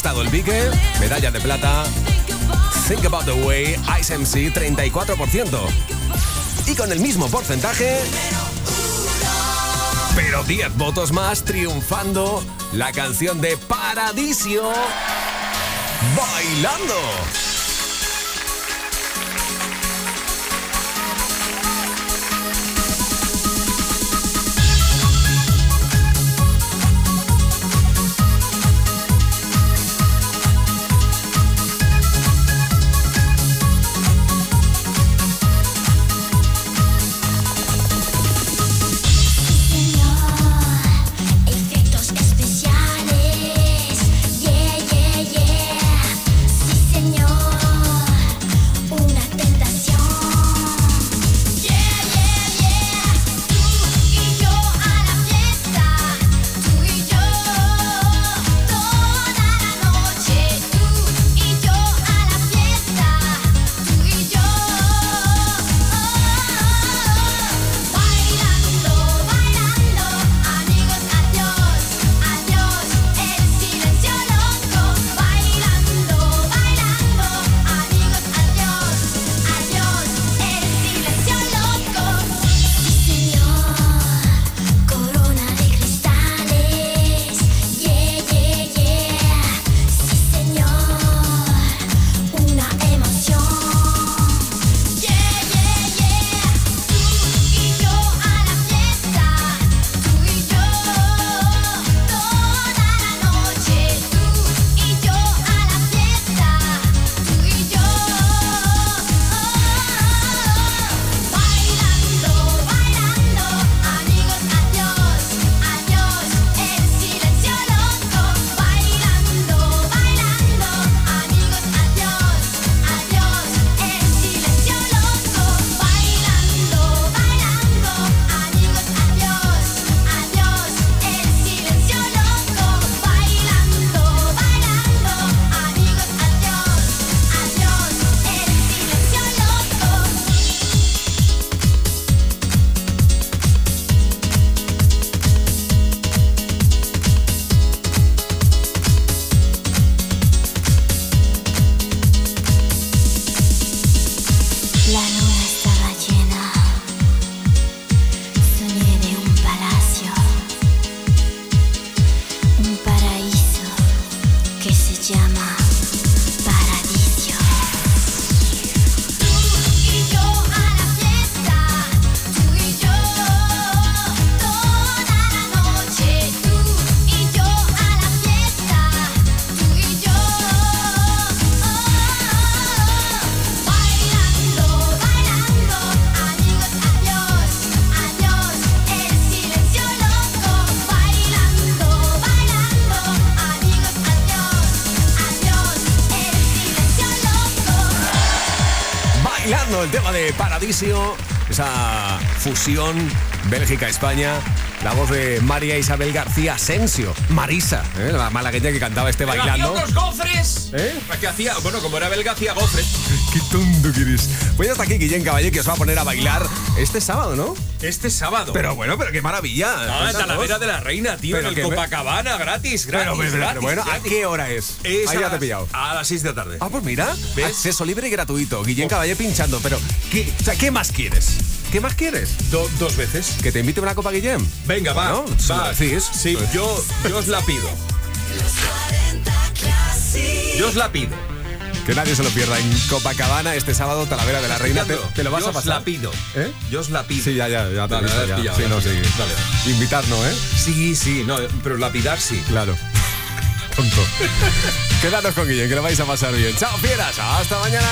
estado el Vique, medalla de plata. Think About the Way, Ice MC, 34%. Y con el mismo porcentaje, pero 10 votos más, triunfando la canción de Paradisio, Bailando. Esa fusión Bélgica-España, la voz de María Isabel García Asensio, Marisa, ¿eh? la malagueña que cantaba este bailando. Hacía gofres. ¿Eh? Que hacía, bueno, como era belga, hacía gofres. Qué tonto que eres. Pues hasta aquí Guillén Caballé, que os va a poner a bailar este sábado, ¿no? Este sábado. Pero bueno, pero qué maravilla. Ah, en Talavera de la Reina, tío, en el Copacabana, gratis, gratis. Pero, bueno, ¿a qué hora es? Ahí ya te he pillado. A las 6 de la tarde. Ah, pues mira, ¿Ves? acceso libre y gratuito. Guillén oh. Caballé pinchando, pero ¿qué, o sea, ¿qué más quieres? ¿Qué más quieres? dos veces. ¿Que te invite una copa, Guillem? Venga, va. ¿No? Va. Sí, sí yo, yo os la pido. Yo os la pido. Que nadie se lo pierda en Copacabana este sábado, Talavera de la Reina. Te, lo vas a pasar. Yo os la pido. ¿Eh? Yo os la pido. Sí, ya, ya, ya te ya. sí, no, sí. Dale. Invitar, ¿no, eh? Sí, sí, no, pero lapidar sí. Claro. Tonto. Quedaros con Guillem, que lo vais a pasar bien. Chao, fieras. Hasta mañana.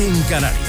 En Canarias.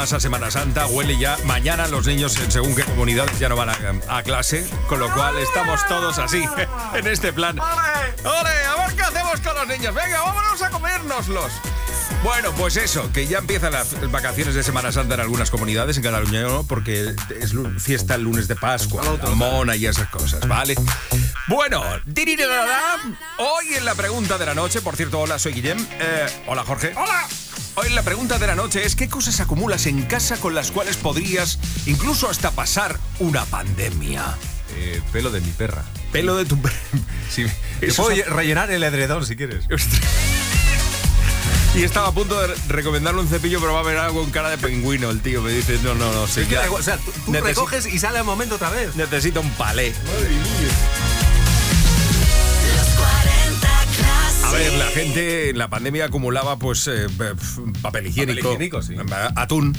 Además a Semana Santa, huele ya. Mañana los niños, en según qué comunidades, ya no van a, a clase, con lo cual estamos todos así, en este plan. ¡Ole! A ver qué hacemos con los niños. Venga, vámonos a comérnoslos. Bueno, pues eso, que ya empiezan las vacaciones de Semana Santa en algunas comunidades, en Cataluña no, porque es fiesta el lunes de Pascua, la mona y esas cosas, ¿vale? Bueno, hoy en la pregunta de la noche, por cierto, hola, soy Guillem. Eh, hola, Jorge. ¡Hola! La pregunta de la noche es ¿qué cosas acumulas en casa con las cuales podrías incluso hasta pasar una pandemia? Eh, pelo de mi perra. Pelo de tu... Sí, te puedo son- rellenar el edredón si quieres. Y estaba a punto de recomendarle un cepillo, pero va a ver algo en cara de pingüino. El tío me dice, no, no, no, sí, ya. o sea, tú, tú recoges y sale al momento otra vez. Necesito un palé. A ver, la gente en la pandemia acumulaba pues eh, papel higiénico, higiénico, sí. atún,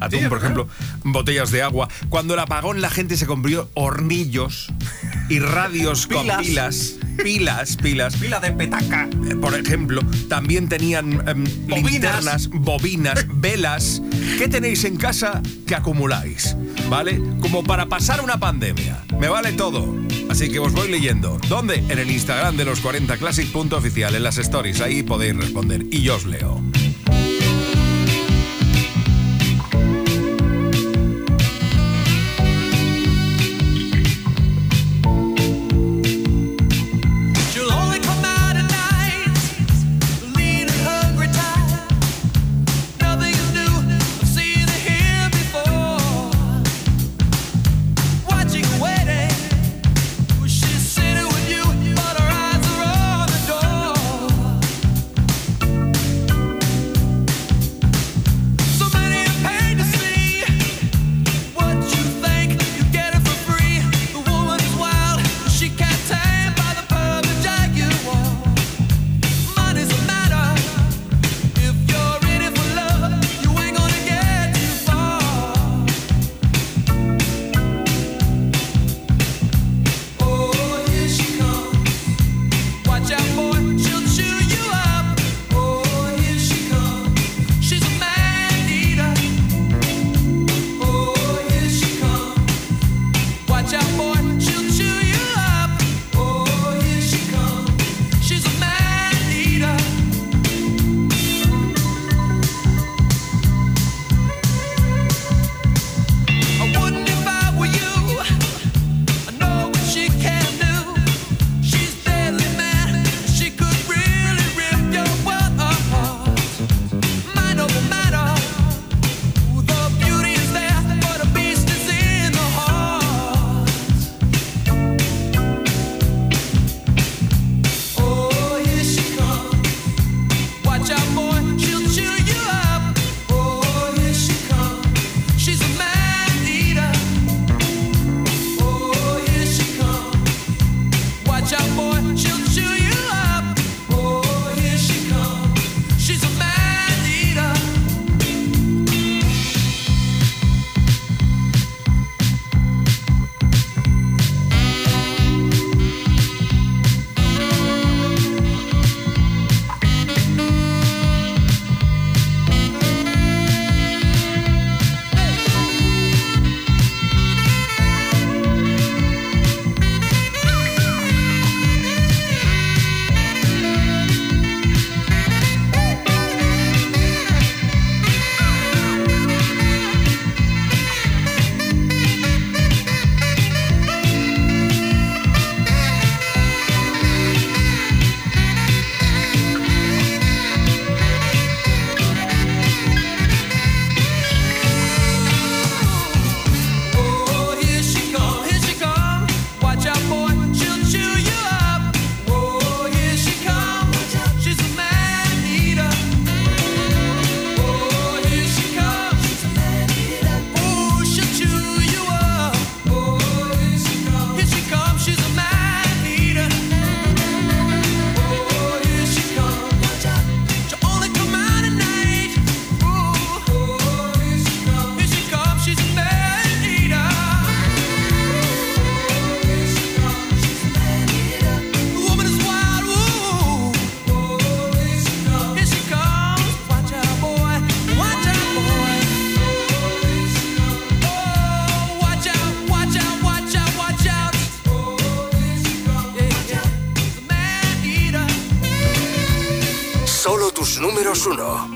atún Sí, por ejemplo, botellas de agua. Cuando el apagón la gente se compró hornillos y radios con Pilas. pilas, pilas, pilas. Pila de petaca. Eh, Por ejemplo, también tenían em, Bobinas. linternas, bobinas, velas. ¿Qué tenéis en casa que acumuláis? ¿Vale? Como para pasar una pandemia. Me vale todo. Así que os voy leyendo. ¿Dónde? En el Instagram de los 40 Classic.oficial, en las stories. Ahí podéis responder. Y yo os leo.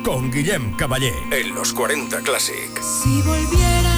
con Guillem Caballé en los 40 Classic. Si volviera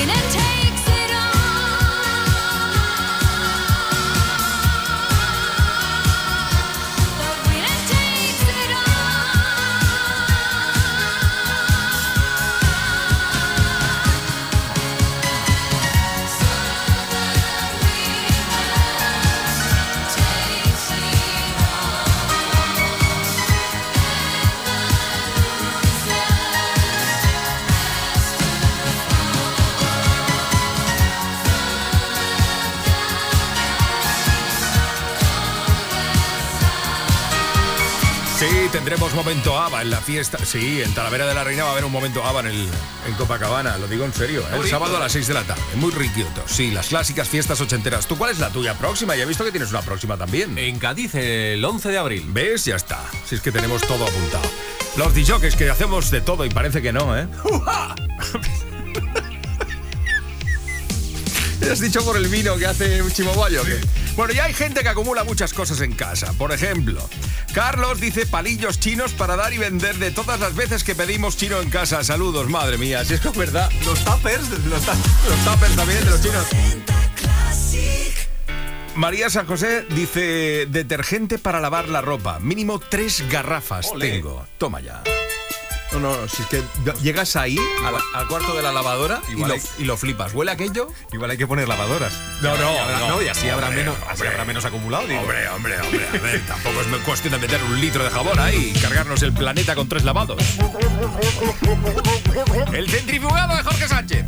momento ABBA en la fiesta. Sí, en Talavera de la Reina va a haber un momento ABBA en, el, en Copacabana, lo digo en serio. ¿eh? El sábado a las 6 de la tarde. Muy riquioto. Sí, las clásicas fiestas ochenteras. ¿Tú cuál es la tuya próxima? Ya he visto que tienes una próxima también. En Cádiz, el 11 de abril. ¿Ves? Ya está. Si es que tenemos todo apuntado. Los DJs que hacemos de todo y parece que no, ¿eh? ¿Has dicho por el vino que hace un que- Bueno, ya hay gente que acumula muchas cosas en casa. Por ejemplo, Carlos dice palillos chinos para dar y vender de todas las veces que pedimos chino en casa. Saludos, madre mía. Si es que es verdad. Los tuppers, los, Los tuppers también de los chinos. 40 Classic. María San José dice detergente para lavar la ropa. Mínimo tres garrafas tengo. Toma ya. No, no, si es que llegas ahí al cuarto de la lavadora y lo, hay- y lo flipas. ¿Huele aquello? Igual hay que poner lavadoras. No, no, Y habrá- no. y así habrá Hombre, menos, así hombre. habrá menos acumulado. digo. Hombre, hombre, hombre. A ver, tampoco es cuestión de meter un litro de jabón ahí y cargarnos el planeta con tres lavados. El centrifugado de Jorge Sánchez.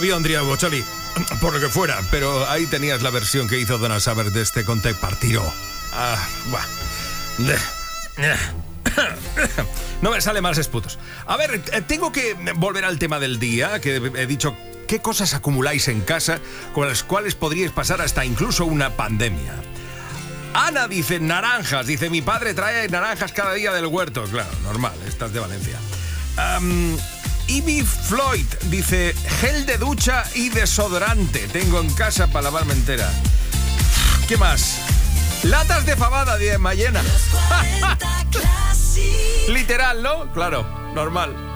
vio Andrea Bocelli, por lo que fuera, pero ahí tenías la versión que hizo Donna Saber de este Conte Partiro. Ah, bah. No me sale más esputos. A ver, eh, tengo que volver al tema del día, que he dicho qué cosas acumuláis en casa con las cuales podríais pasar hasta incluso una pandemia. Ana dice naranjas, dice mi padre trae naranjas cada día del huerto, claro, normal, Estás de Valencia. Ivy Floyd dice gel de ducha y desodorante. Tengo en casa para lavarme entera. ¿Qué más? Latas de fabada de Mayena. Literal, ¿no? Claro, normal.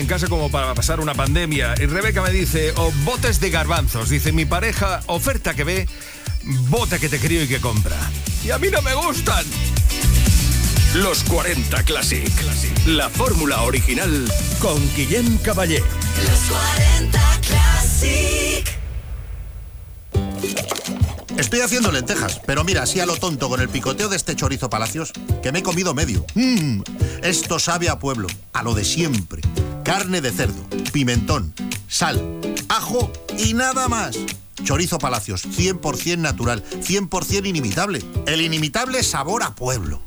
En casa como para pasar una pandemia? Y Rebeca me dice, o botes de garbanzos. Dice, mi pareja, oferta que ve, bote que te crío y que compra. Y a mí no me gustan. Los 40 Classic. La fórmula original con Guillem Caballé. Los 40 Classic. Estoy haciendo lentejas, pero mira, así a lo tonto con el picoteo de este chorizo palacios, que me he comido medio. Mmm, esto sabe a pueblo, a lo de siempre. Carne de cerdo, pimentón, sal, ajo y nada más. Chorizo palacios, 100% natural, 100% inimitable. El inimitable sabor a pueblo.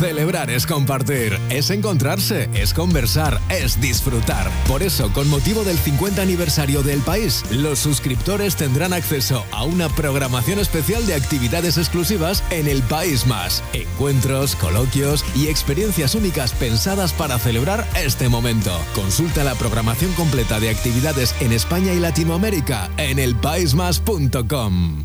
Celebrar es compartir, es encontrarse, es conversar, es disfrutar. Por eso, con motivo del 50 aniversario del país, los suscriptores tendrán acceso a una programación especial de actividades exclusivas en el País Más. Encuentros, coloquios y experiencias únicas pensadas para celebrar este momento. Consulta la programación completa de actividades en España y Latinoamérica en elpaismas.com.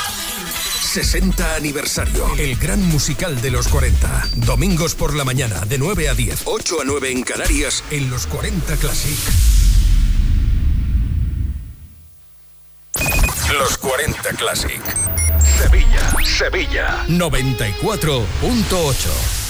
60 aniversario. El gran musical de los 40. Domingos por la mañana de 9 a 10, 8 a 9 en Canarias en los 40 Classic. Los 40 Classic. Sevilla, Sevilla. 94.8.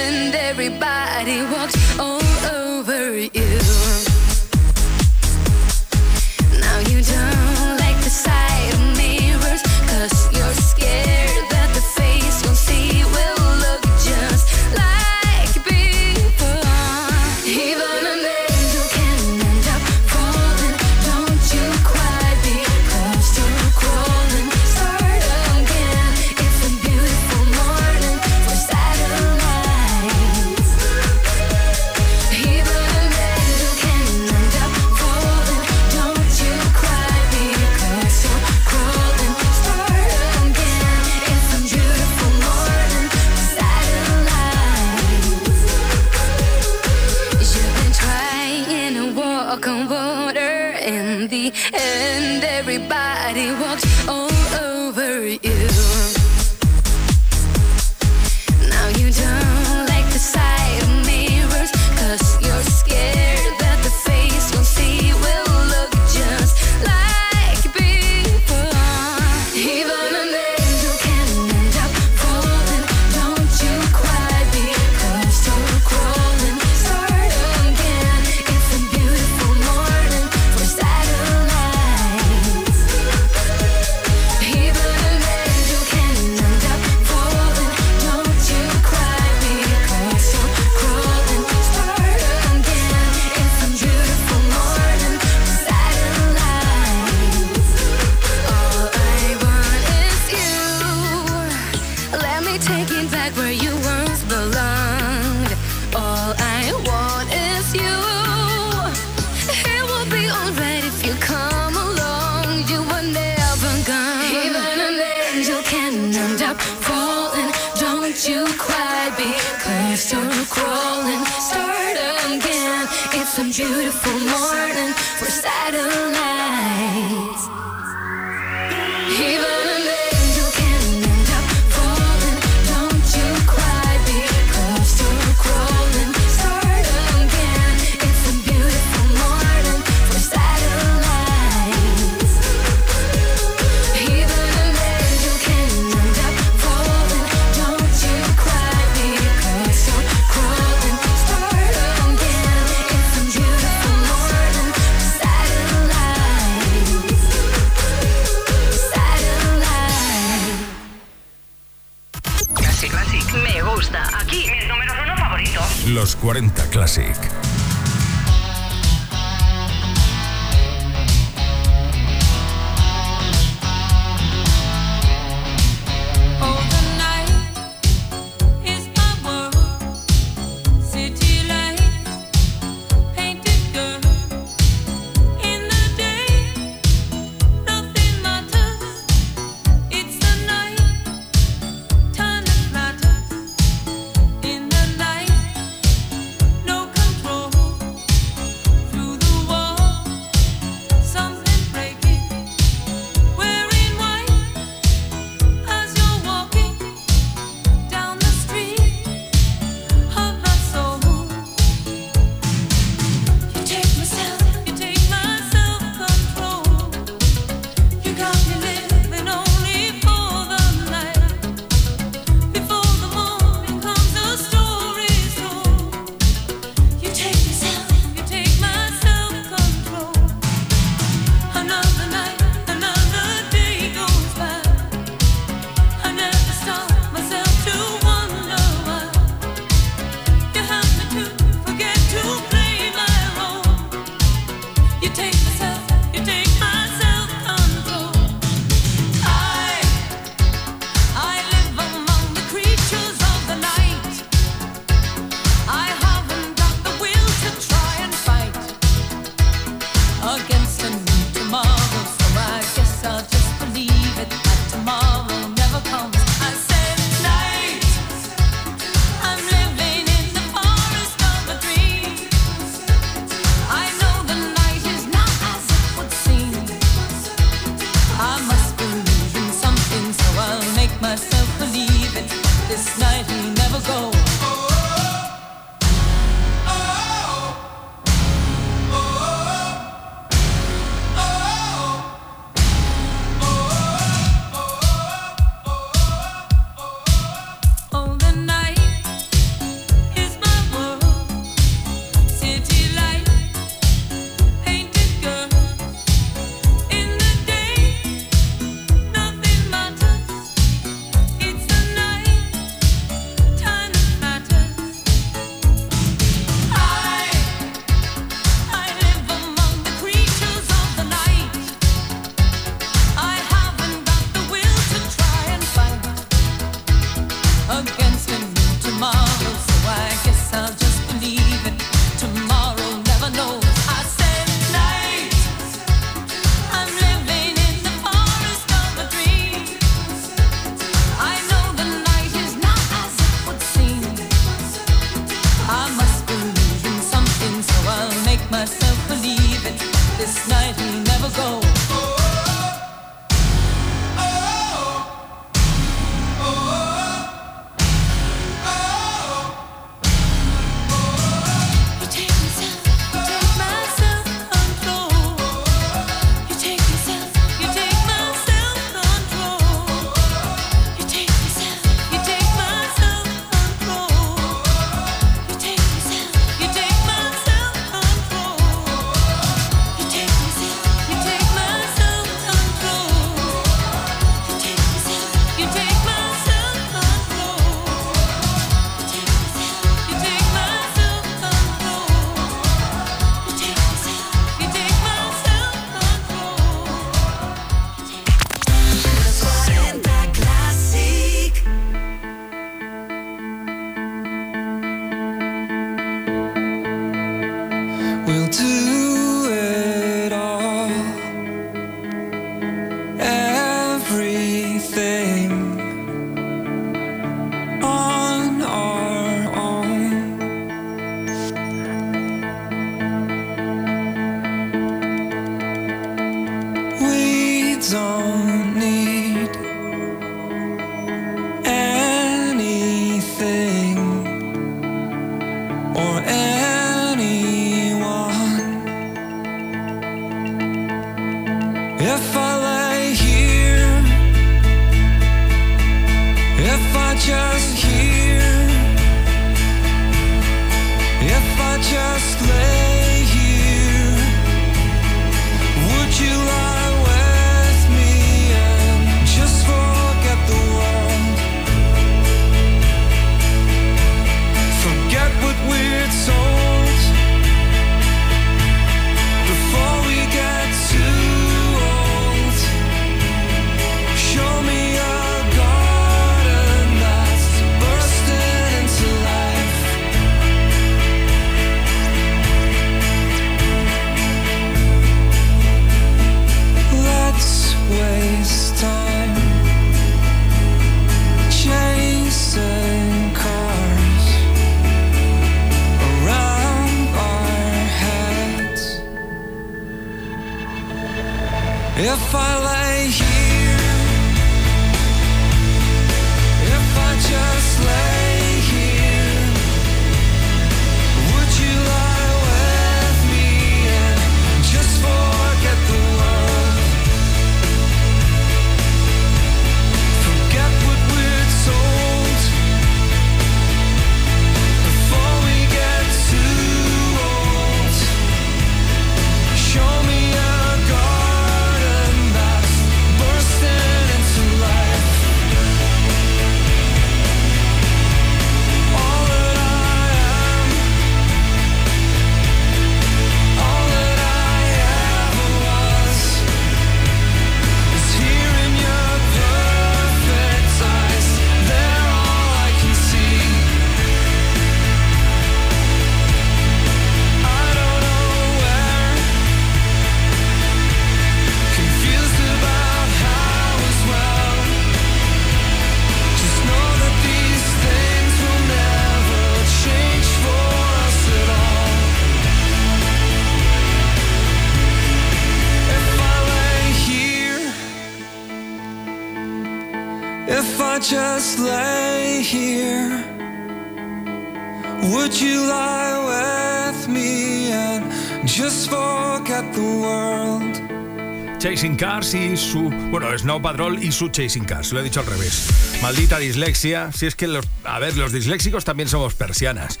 Y su. Bueno, Snow Patrol y su Chasing Cars, lo he dicho al revés. Maldita dislexia. Si es que los. A ver, los disléxicos también somos persianas.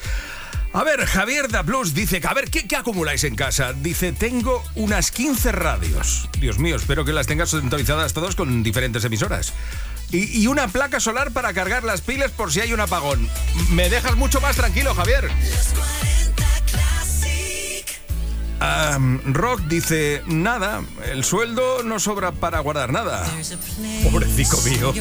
A ver, Javier Daplus dice a ver, ¿qué, ¿qué, acumuláis en casa? Dice, tengo unas 15 radios. Dios mío, espero que las tengas centralizadas todas con diferentes emisoras. Y, y, una placa solar para cargar las pilas por si hay un apagón. Me dejas mucho más tranquilo, Javier. Um, Rock dice, nada, el sueldo no sobra para guardar nada. Pobrecito mío.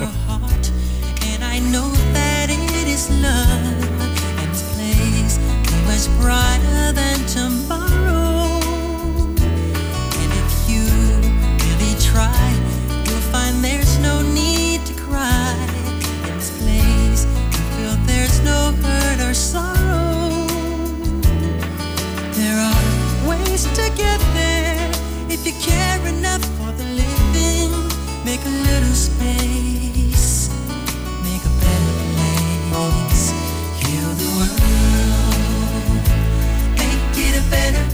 sorry If you care enough for the living, make a little space, make a better place. Heal the world, make it a better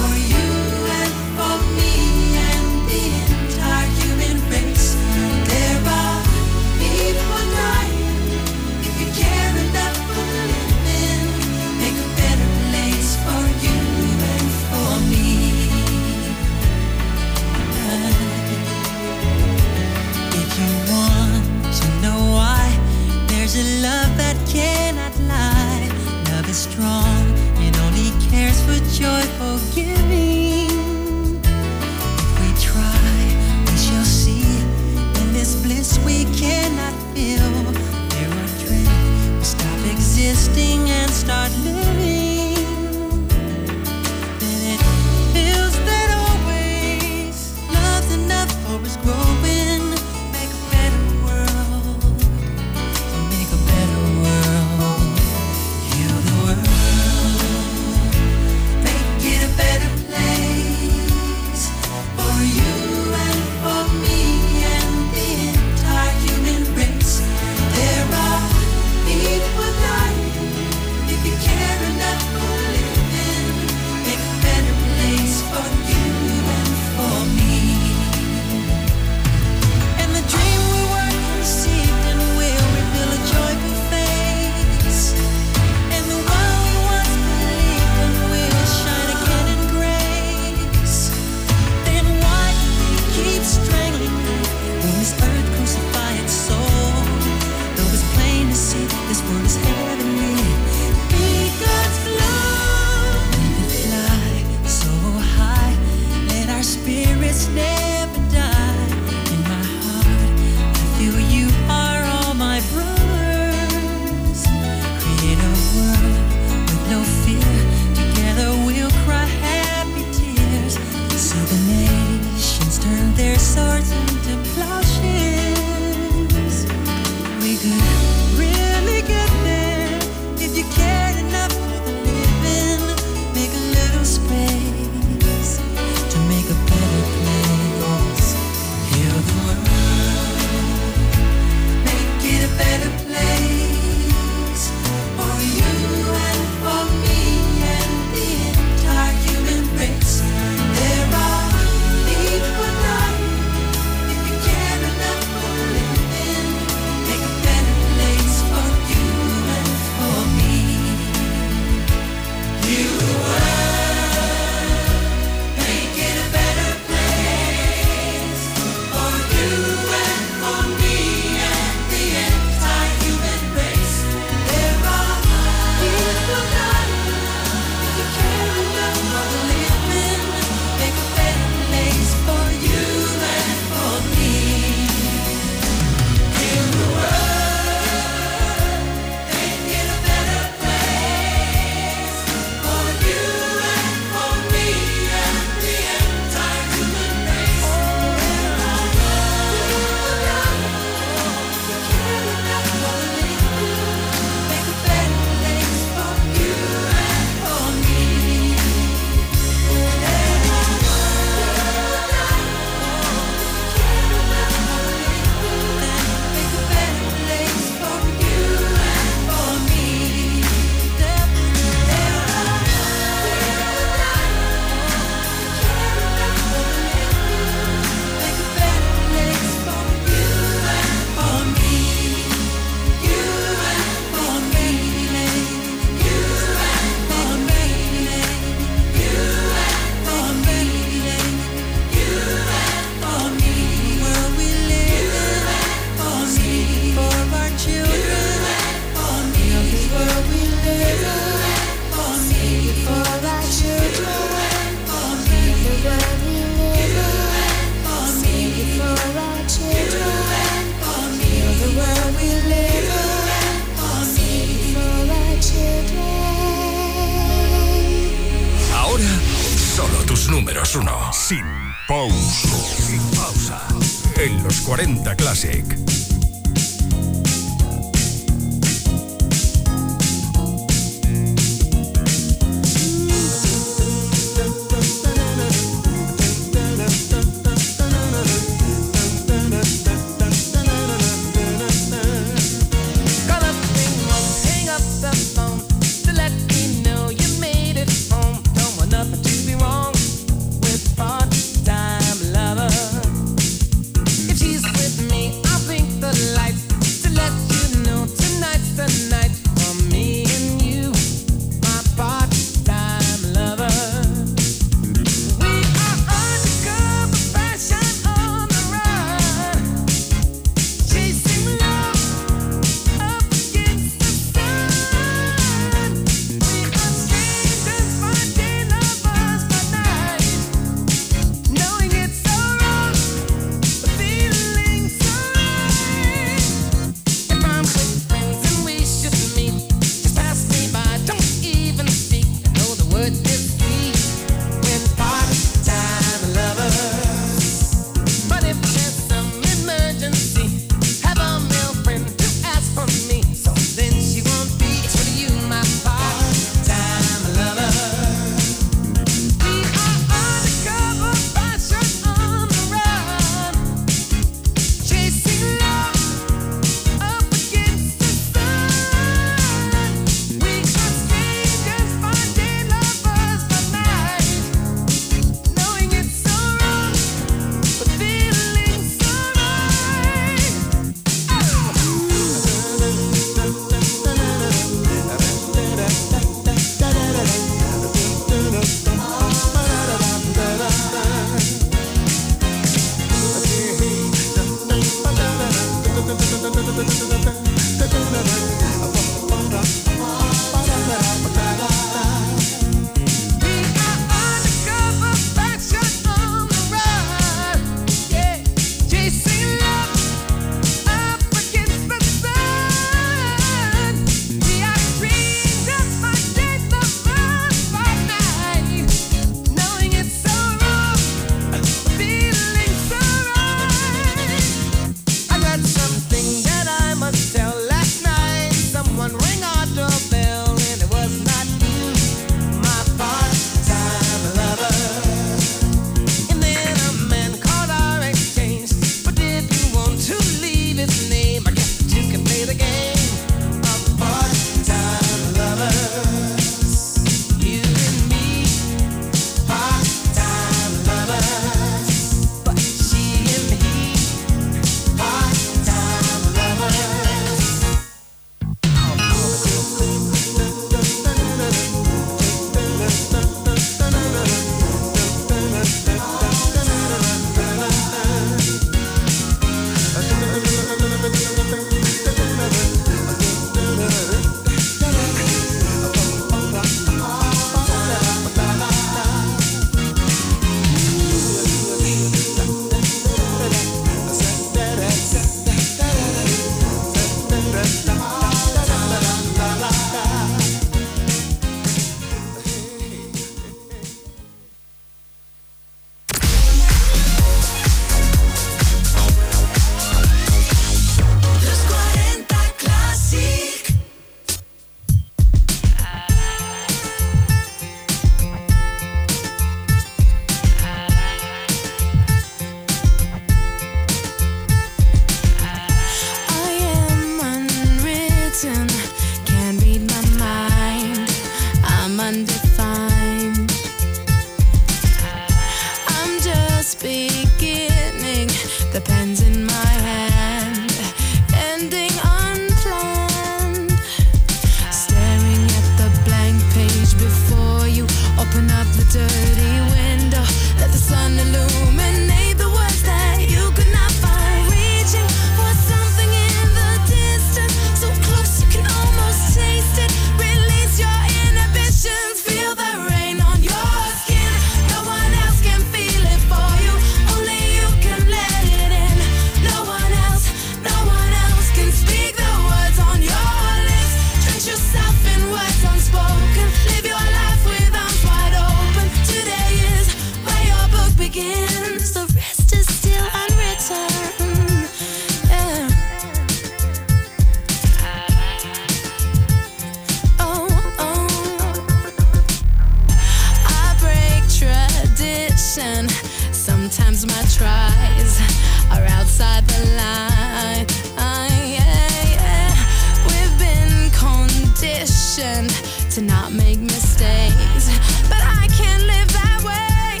but I can't live that way.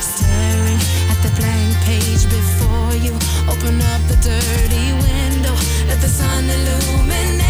Staring at the blank page before you, open up the dirty window, let the sun illuminate.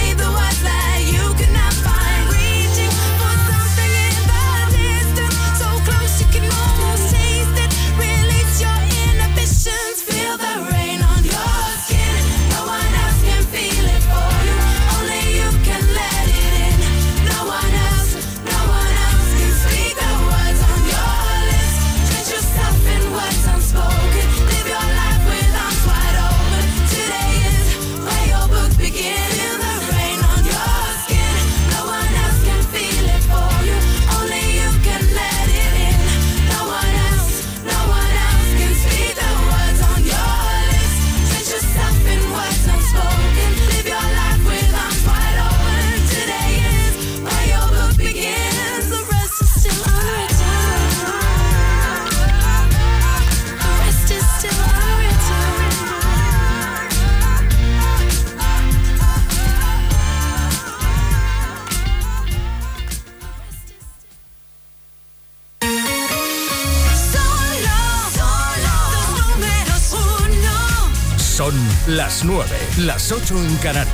las 9, las 8 en Canarias.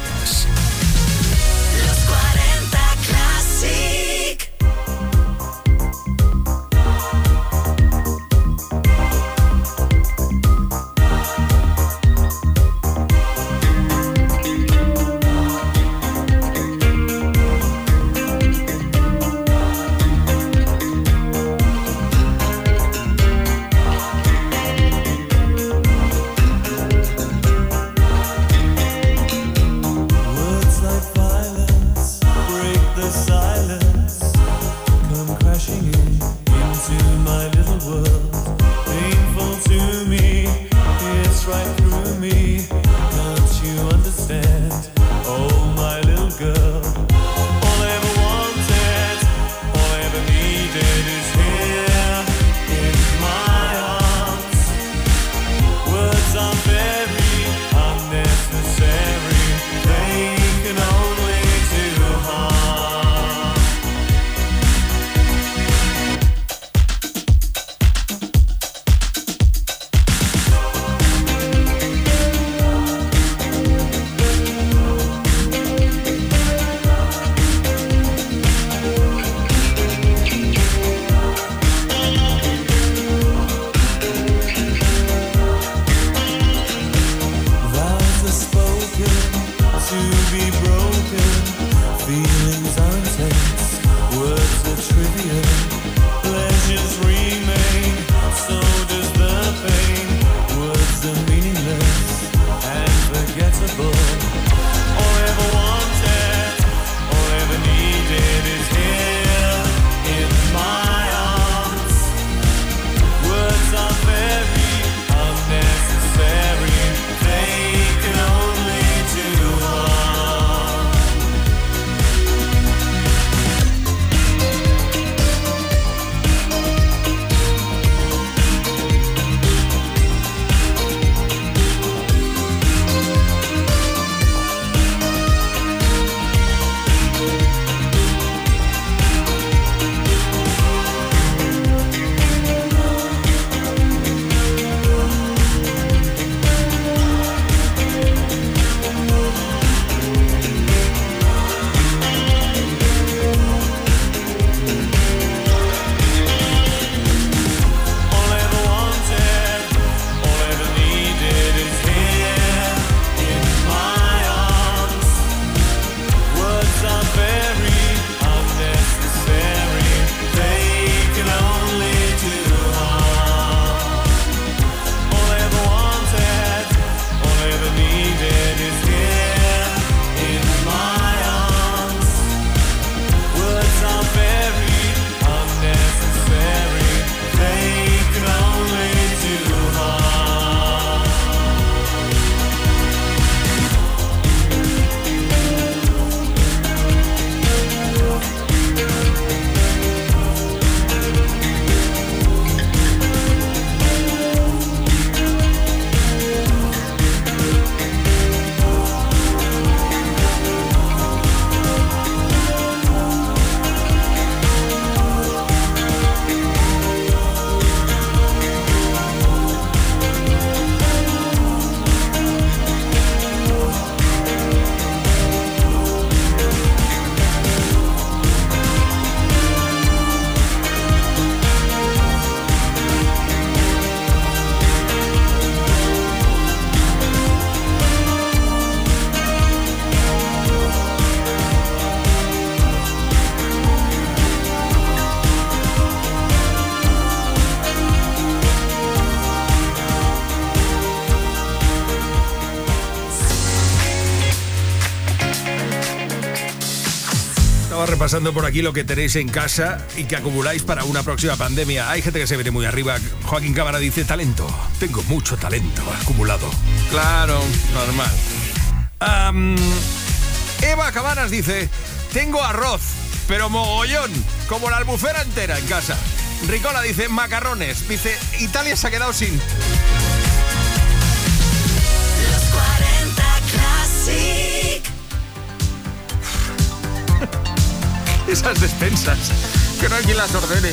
pasando por aquí lo que tenéis en casa y que acumuláis para una próxima pandemia. Hay gente que se viene muy arriba. Joaquín Cámara dice talento. Tengo mucho talento acumulado. Claro, normal. Eva Cabanas dice, tengo arroz, pero mogollón, como la albufera entera en casa. Ricola dice, macarrones. Dice, Italia se ha quedado sin... esas despensas. Que no hay quien las ordene.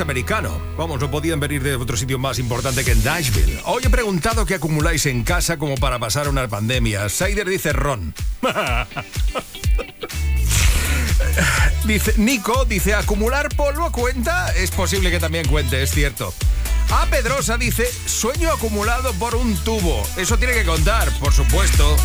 Americano. Vamos, no podían venir de otro sitio más importante que en Nashville. Hoy he preguntado qué acumuláis en casa como para pasar una pandemia. Saider dice ron. dice Nico, dice acumular polvo cuenta. Es posible que también cuente, es cierto. A Pedrosa dice sueño acumulado por un tubo. Eso tiene que contar, por supuesto.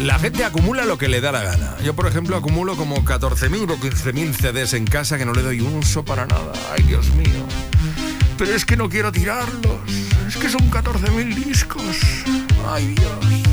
La gente acumula lo que le da la gana. Yo, por ejemplo, acumulo como 14.000 o 15.000 CDs en casa que no le doy un uso para nada. Ay, Dios mío. Pero es que no quiero tirarlos. Es que son 14.000 discos. Ay, Dios.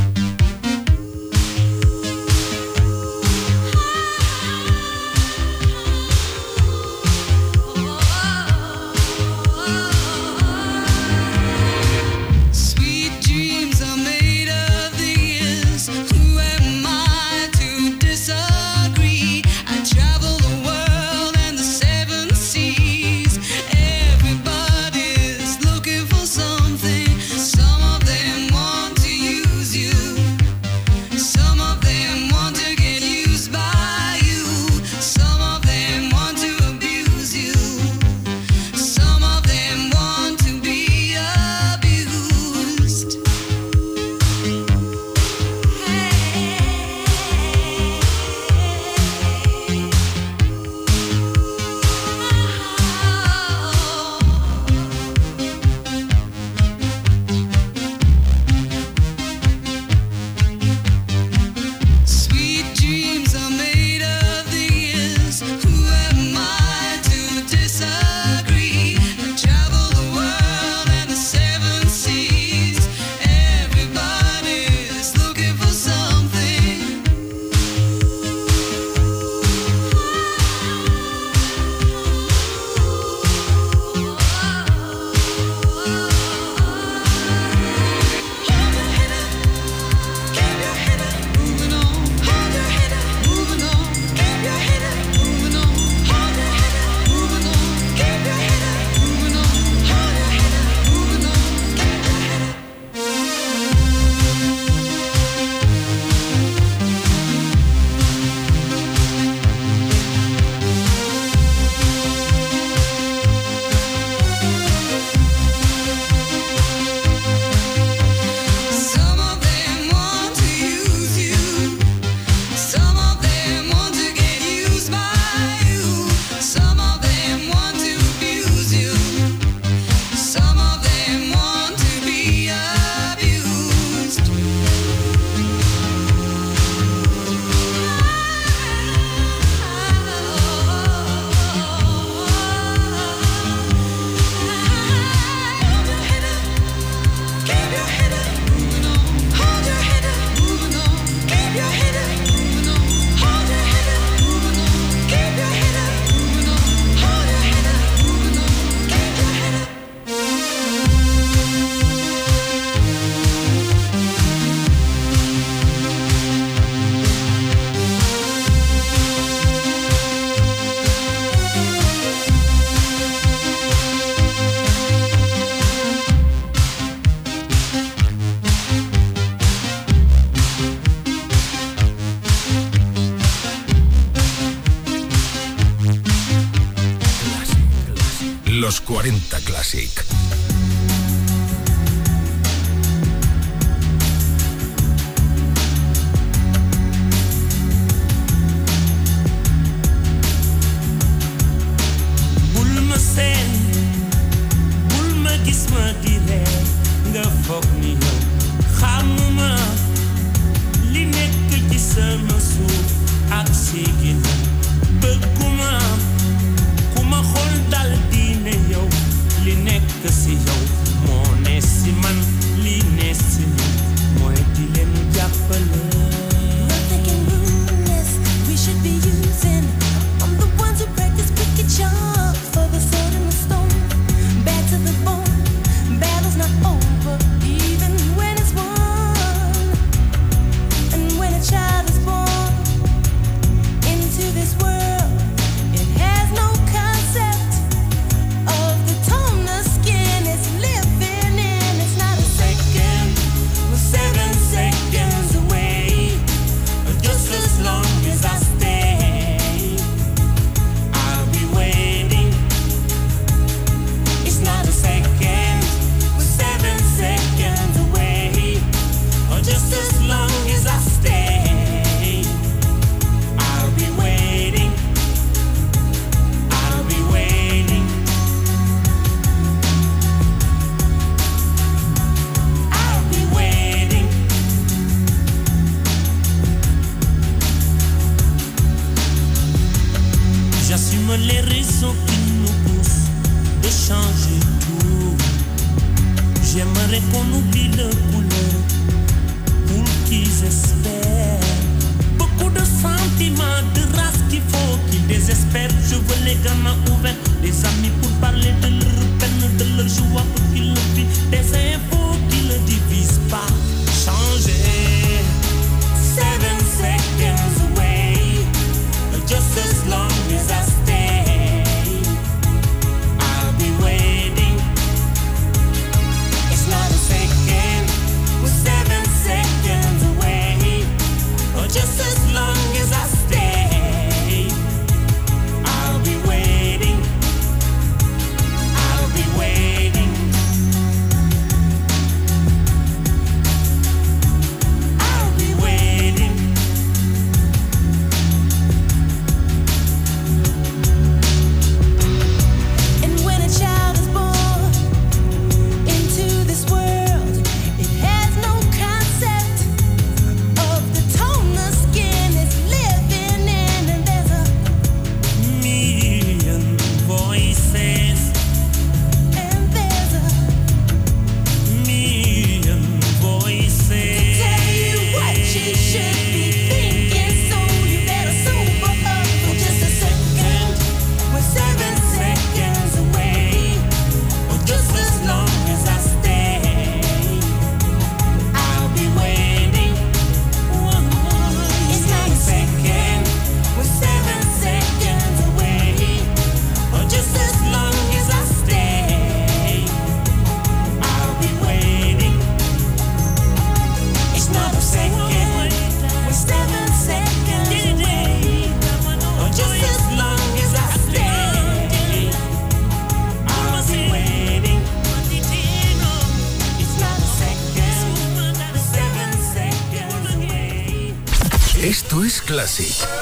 Classic.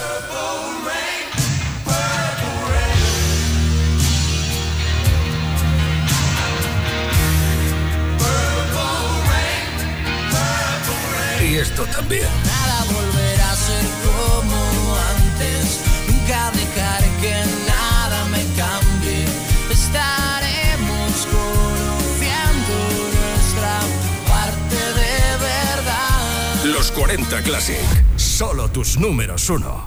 Tus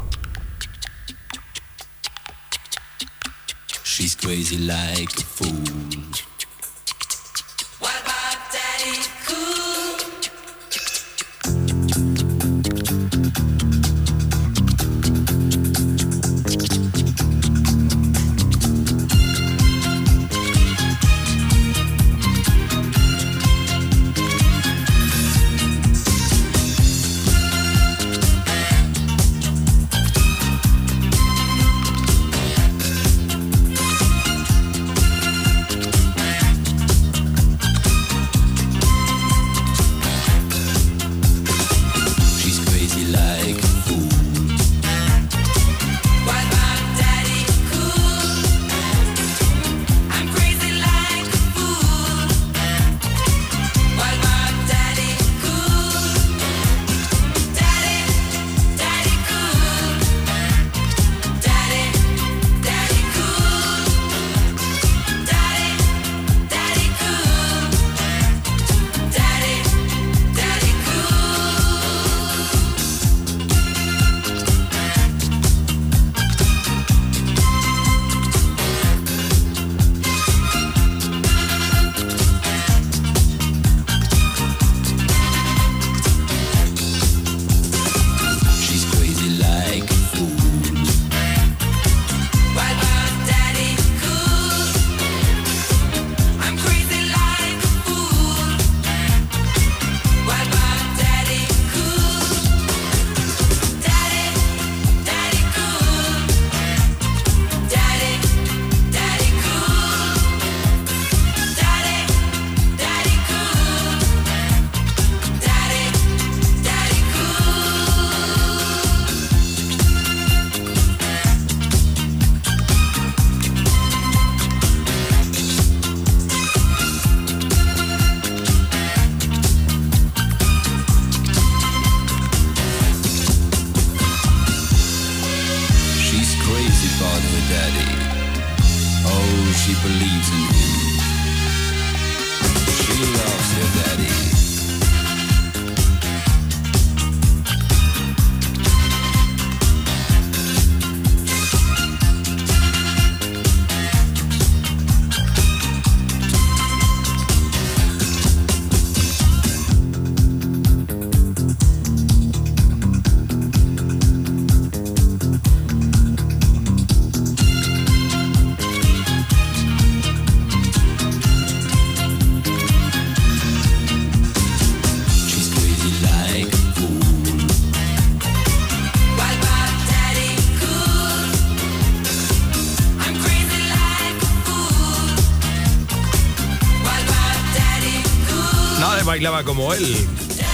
como él.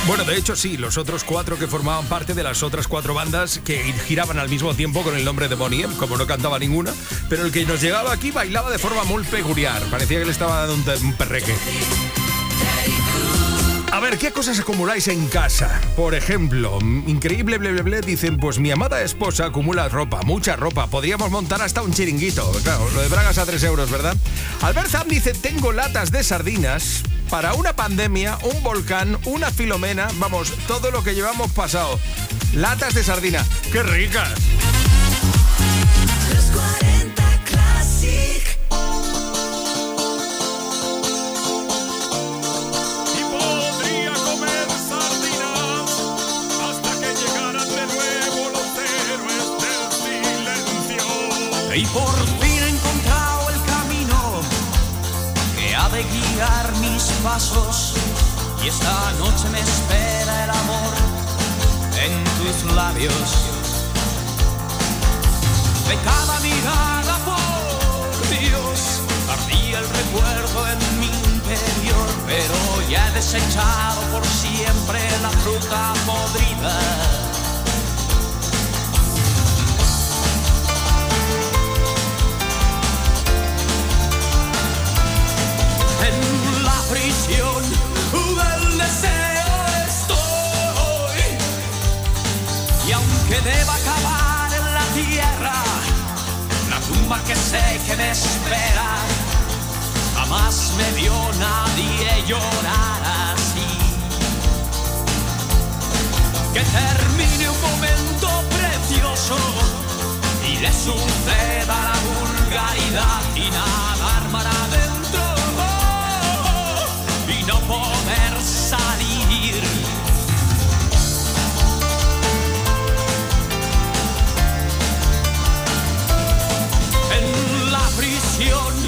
Bueno, de hecho sí, los otros cuatro que formaban parte de las otras cuatro bandas que giraban al mismo tiempo con el nombre de Bonnie M, como no cantaba ninguna, pero el que nos llegaba aquí bailaba de forma muy peculiar, parecía que le estaba dando un, perreque. A ver, ¿qué cosas acumuláis en casa? Por ejemplo, increíble, ble, ble, ble, dicen, pues mi amada esposa acumula ropa, mucha ropa, podríamos montar hasta un chiringuito. Claro, lo de bragas a 3 euros, ¿verdad? Albert Zam dice, tengo latas de sardinas para una pandemia, un volcán, una filomena, vamos, todo lo que llevamos pasado. Latas de sardina, ¡qué ricas! Los 40 Classic. Y podría pasos. Y esta noche me espera el amor en tus labios. De cada mirada, por Dios, ardía el recuerdo en mi interior. Pero ya he desechado por siempre la fruta podrida. Del deseo estoy. Y aunque deba acabar en la tierra, la tumba que sé que me espera, jamás me vio nadie llorar así. Que termine un momento precioso y le suceda la vulgaridad y nadar mar adentro y no poder salir. En la prisión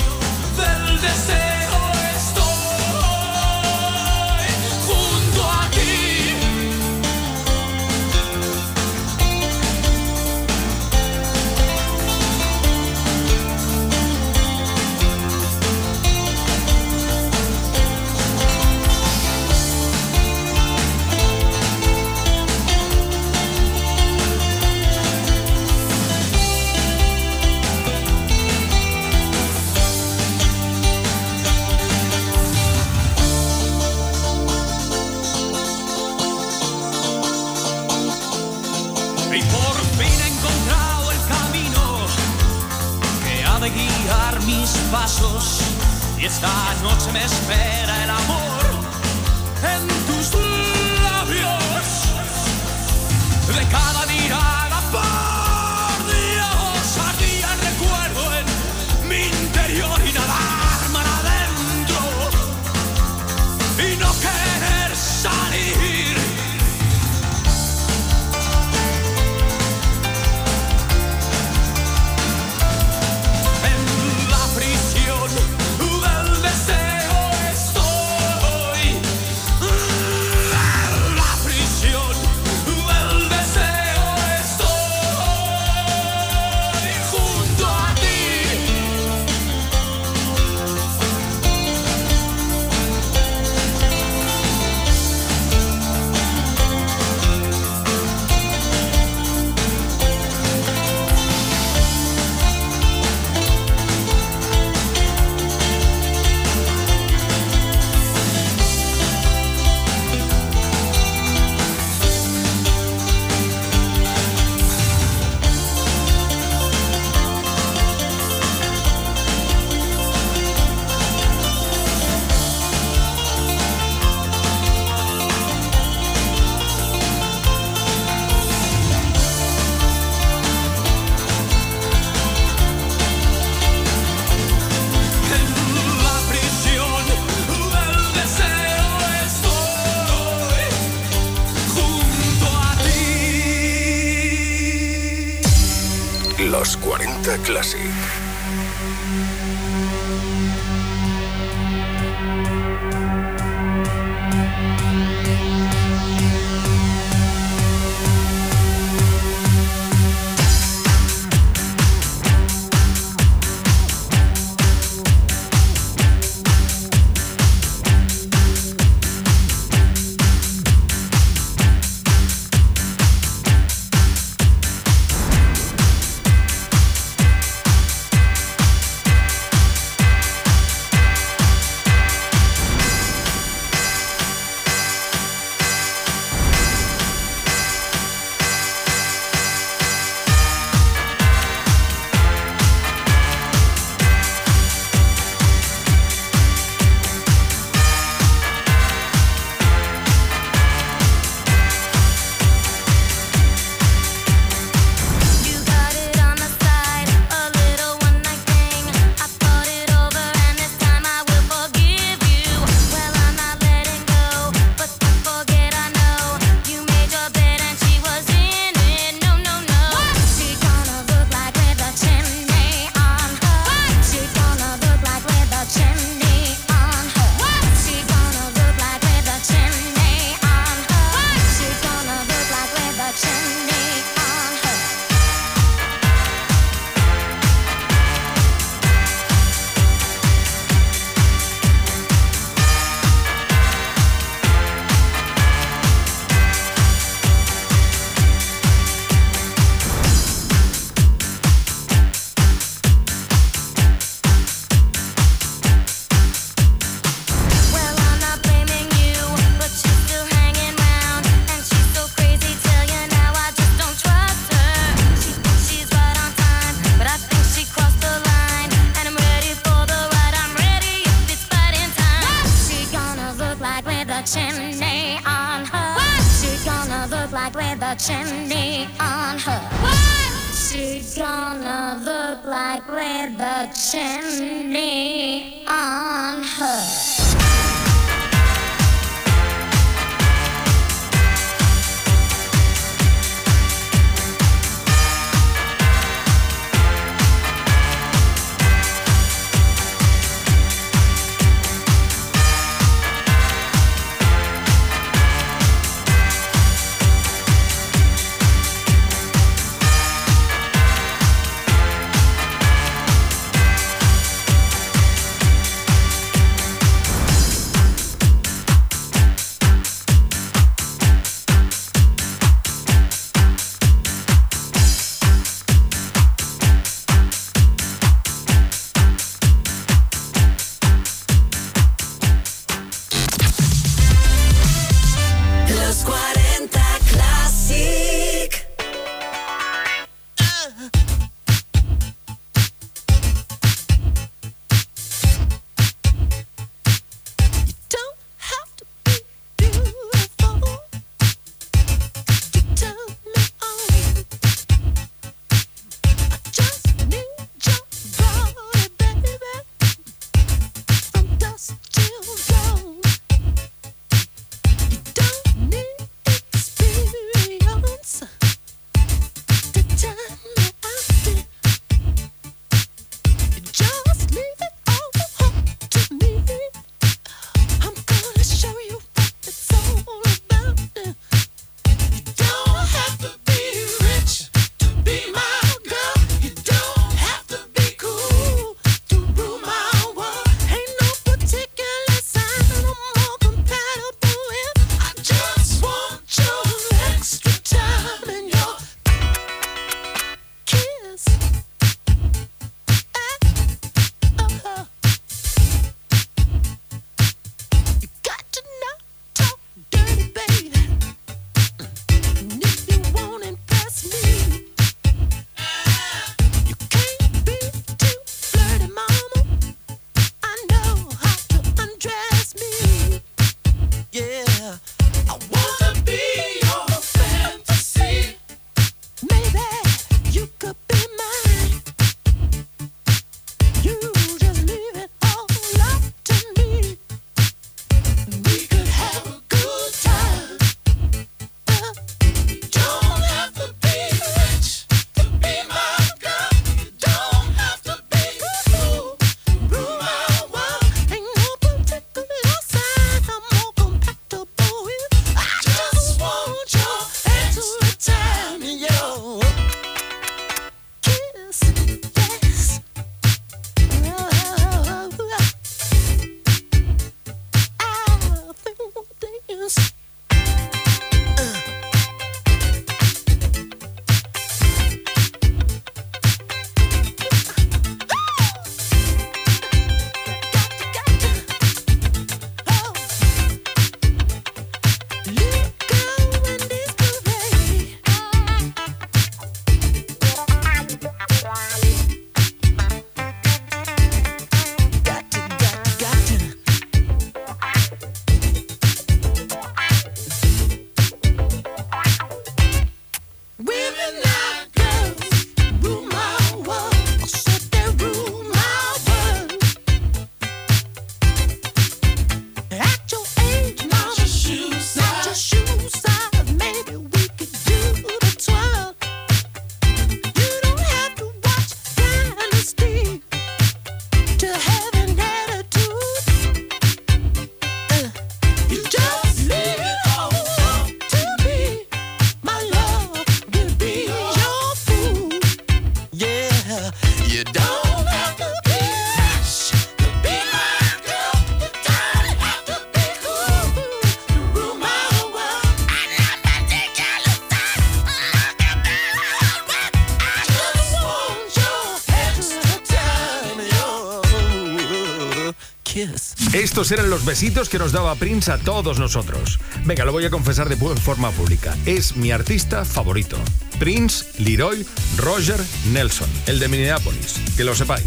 Estos eran los besitos que nos daba Prince a todos nosotros. Venga, lo voy a confesar de forma pública. Es mi artista favorito. Prince, Leroy, Roger, Nelson, el de Minneapolis. Que lo sepáis.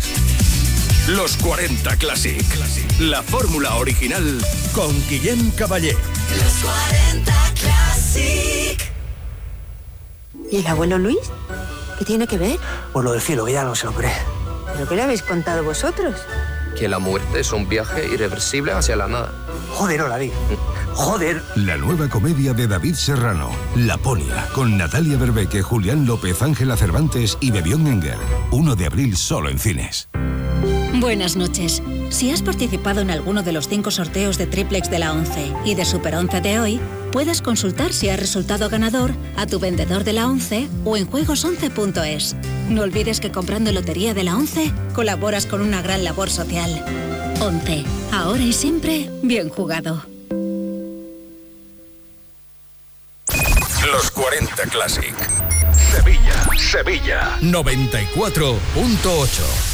Los 40 Classic. La fórmula original con Guillem Caballé. Los 40 Classic. ¿Y el abuelo Luis? ¿Qué tiene que ver? Por lo del cielo, que ya no se lo cree. ¿Pero qué le habéis contado vosotros? Que la muerte es un viaje irreversible hacia la nada. Joder, hola, di. Joder. La nueva comedia de David Serrano, Laponia, con Natalia Berbeque, Julián López, Ángela Cervantes y Bebión Enger. 1 de abril solo en cines. Buenas noches. Si has participado en alguno de los cinco sorteos de triplex de la 11 y de Super 11 de hoy, puedes consultar si has resultado ganador a tu vendedor de la 11 o en juegos11.es. No olvides que comprando Lotería de la 11 colaboras con una gran labor social. 11. Ahora y siempre, bien jugado. Los 40 Classic. Sevilla, Sevilla. 94.8.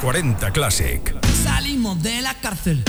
40 Classic. Salimos de la cárcel,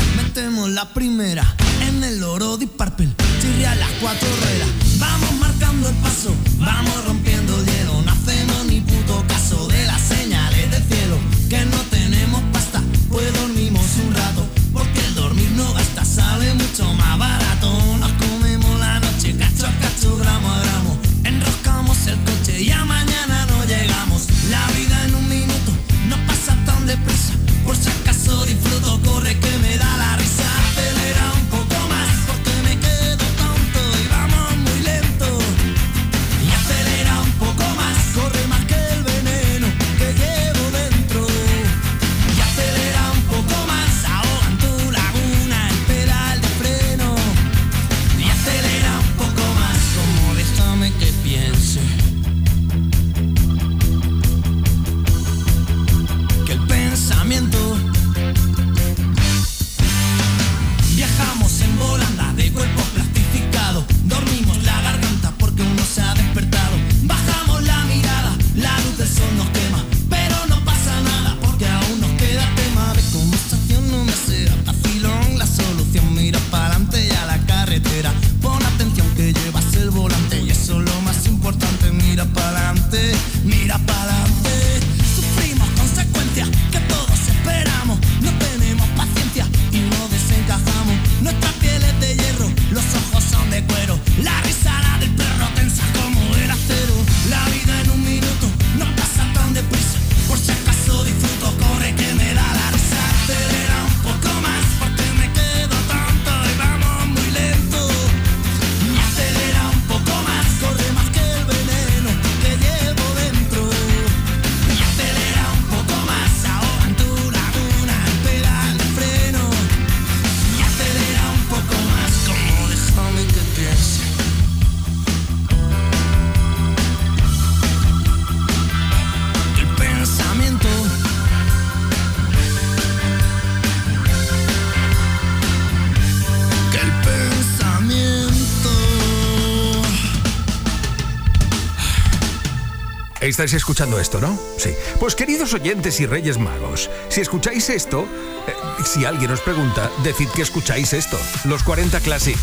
estáis escuchando esto, ¿no? Sí. Pues queridos oyentes y reyes magos, si escucháis esto, eh, si alguien os pregunta, decid que escucháis esto, los 40 Classic.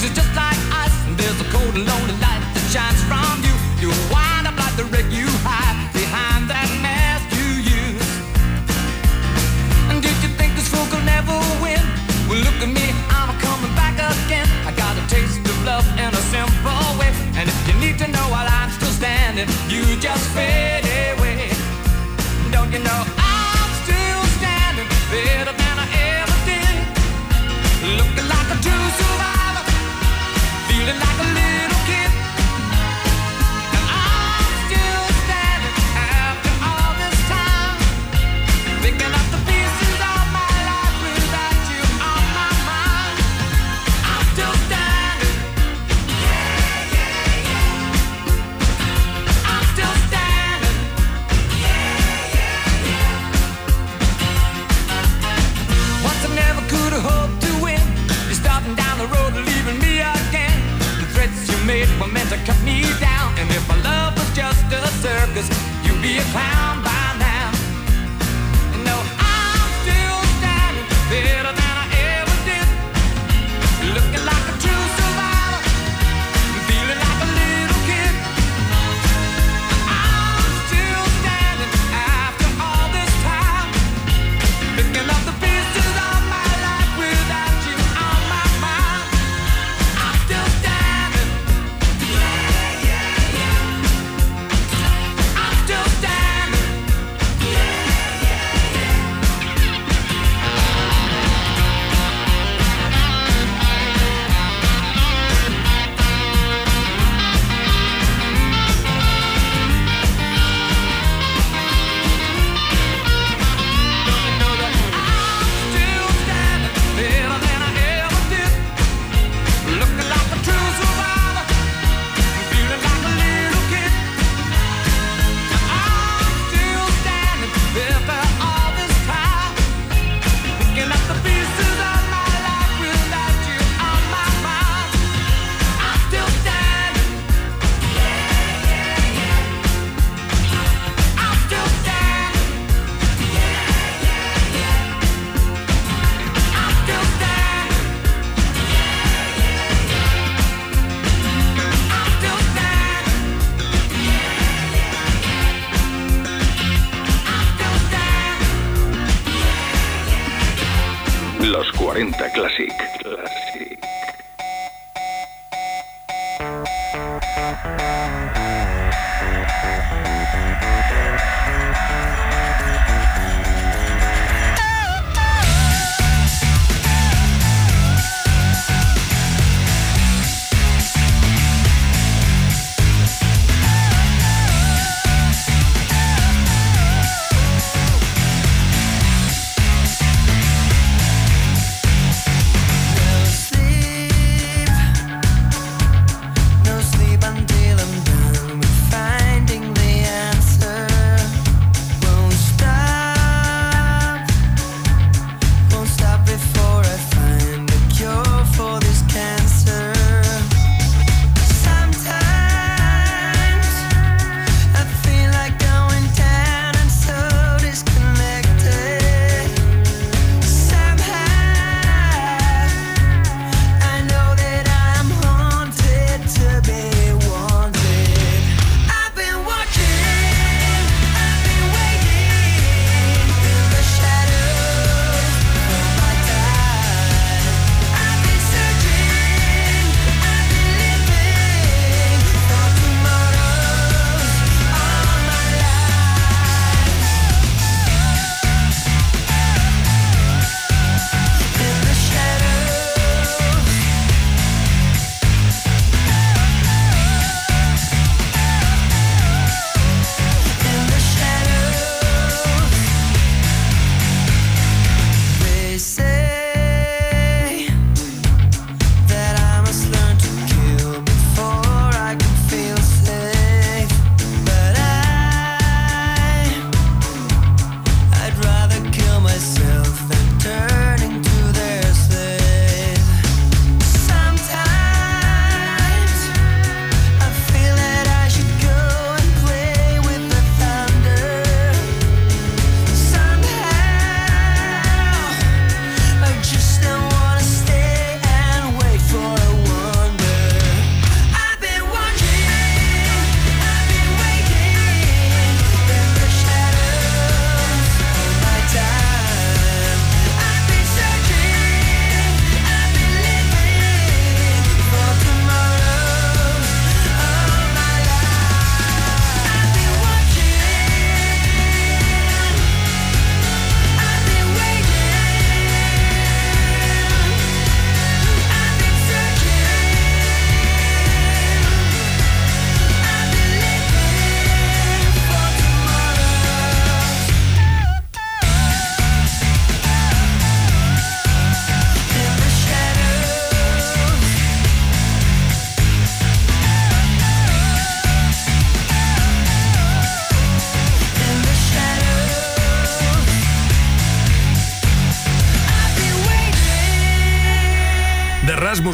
She's just like ice, and there's a cold and lonely.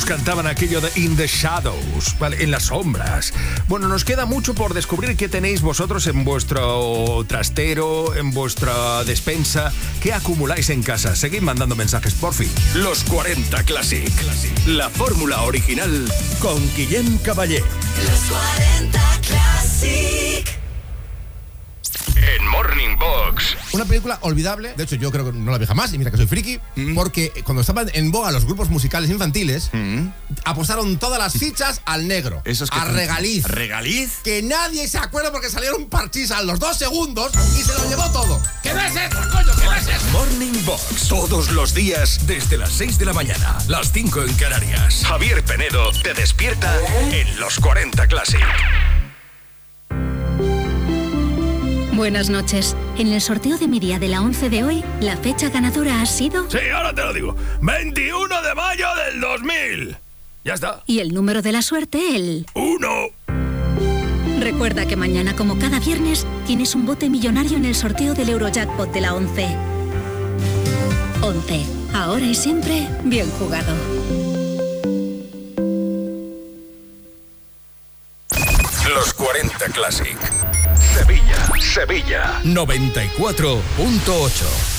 Cantaban aquello de In the Shadows, ¿vale? en las sombras. Bueno, nos queda mucho por descubrir qué tenéis vosotros en vuestro trastero, en vuestra despensa, qué acumuláis en casa. Seguid mandando mensajes, por fin. Los 40 Classic. La fórmula original con Guillem Caballé. Los 40 Classic. Morning Box. Una película olvidable, de hecho yo creo que no la vi jamás, y mira que soy friki, porque cuando estaban en boga los grupos musicales infantiles, apostaron todas las fichas al negro, Esos que a regaliz. ¿A regaliz? Que nadie se acuerda porque salieron parchís a los dos segundos y se lo llevó todo. ¿Qué no es esto, coño? ¿Qué no es esto? Morning Box. Todos los días desde las 6 de la mañana. Las 5 en Canarias. Javier Penedo te despierta en los 40 Classic. Buenas noches. En el sorteo de mi día de la 11 de hoy, la fecha ganadora ha sido... Sí, ahora te lo digo. 21 de mayo del 2000. Ya está. Y el número de la suerte, el... Uno. Recuerda que mañana, como cada viernes, tienes un bote millonario en el sorteo del Eurojackpot de la 11. 11. Ahora y siempre, bien jugado. Los 40 Classic. Sevilla, Sevilla. 94.8.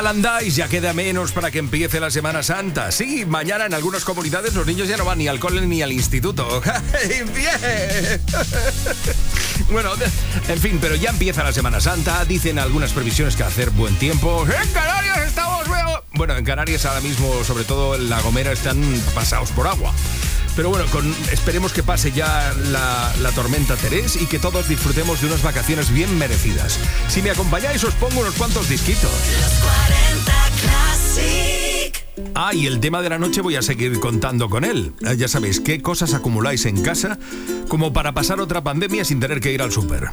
Ya queda menos para que empiece la Semana Santa. Sí, mañana en algunas comunidades los niños ya no van ni al cole ni al instituto. ¡Bien! bueno, en fin, pero ya empieza la Semana Santa. Dicen algunas previsiones que hacer buen tiempo. ¡En Canarias estamos! Bueno, en Canarias ahora mismo, sobre todo en La Gomera, están pasados por agua. Pero bueno, esperemos que pase ya la, la tormenta Terés y que todos disfrutemos de unas vacaciones bien merecidas. Si me acompañáis, os pongo unos cuantos disquitos. Los 40 Classic. Ah, y el tema de la noche voy a seguir contando con él. Eh, ya sabéis, qué cosas acumuláis en casa como para pasar otra pandemia sin tener que ir al súper.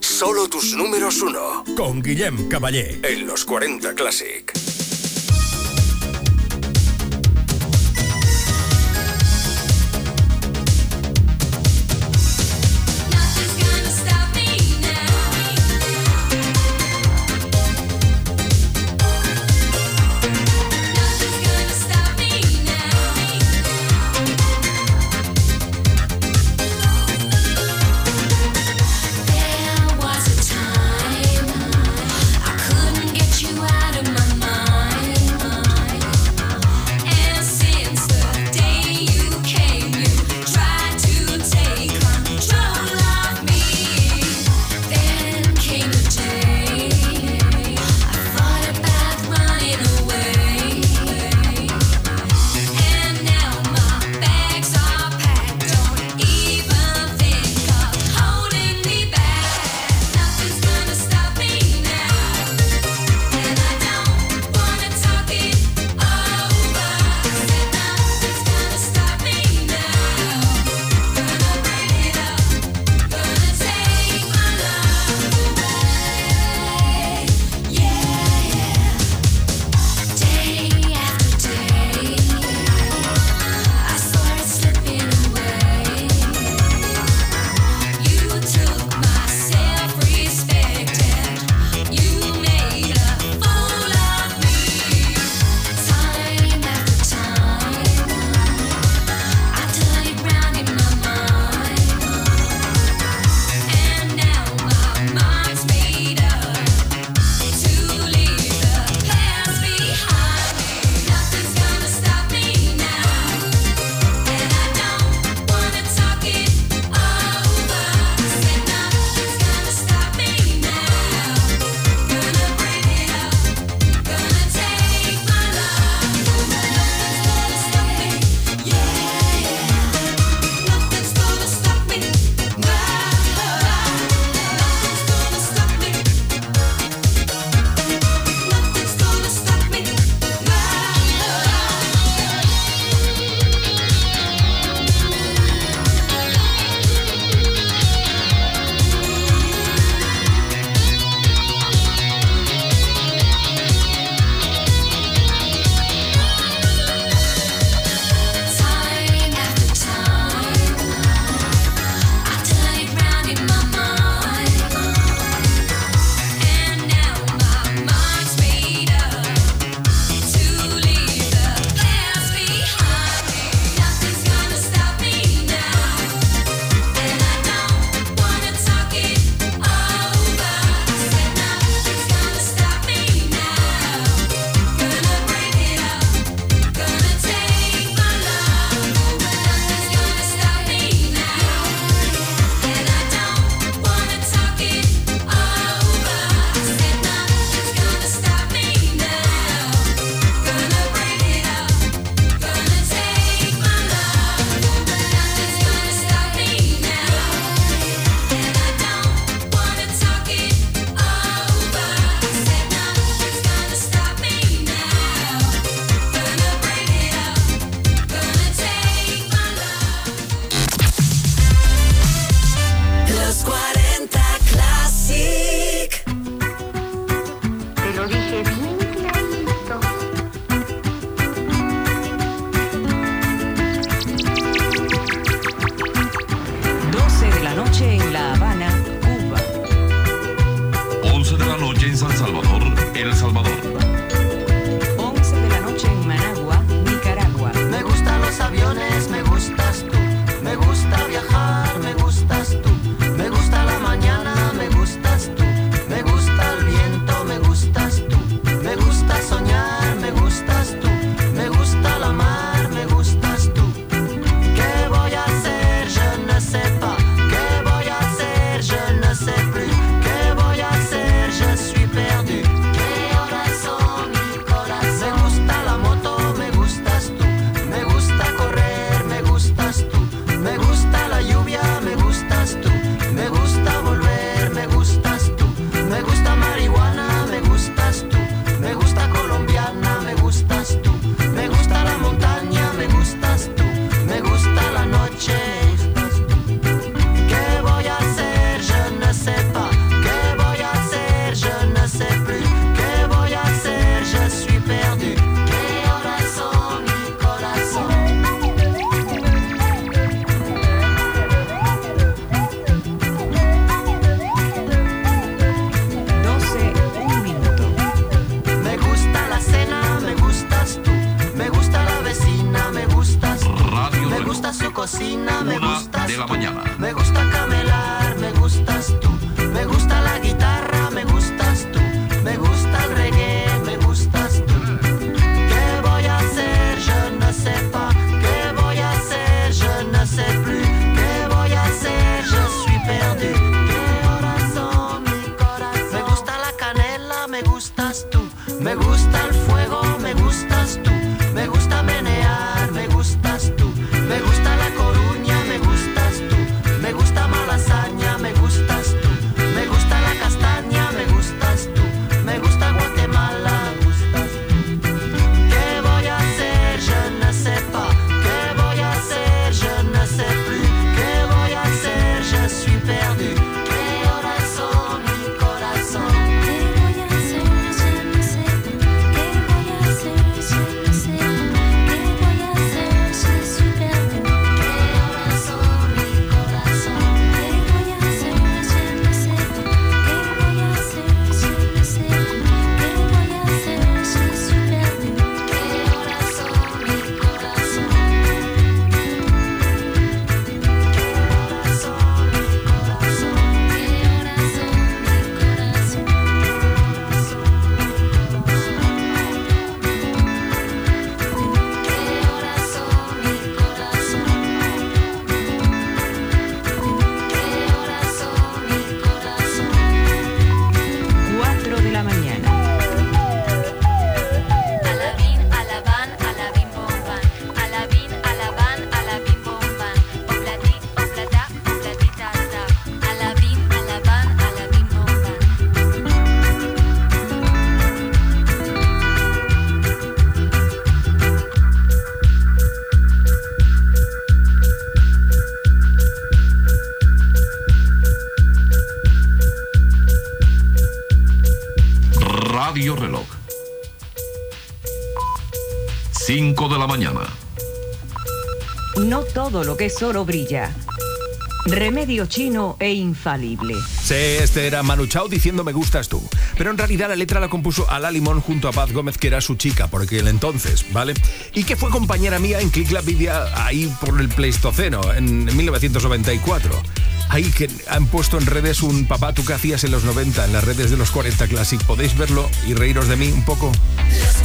Solo tus números uno. Con Guillem Caballé. En los 40 Classic. la mañana. No todo lo que es oro brilla. Remedio chino e infalible. Sí, este era Manu Chao diciendo me gustas tú. Pero en realidad la letra la compuso Ala Limón junto a Paz Gómez, que era su chica por aquel entonces, ¿vale? Y que fue compañera mía en Click La Vidia ahí por el Pleistoceno, en 1994. Ahí que han puesto en redes un papá tú que hacías en los 90, en las redes de los 40 Classic. ¿Podéis verlo y reíros de mí un poco? Los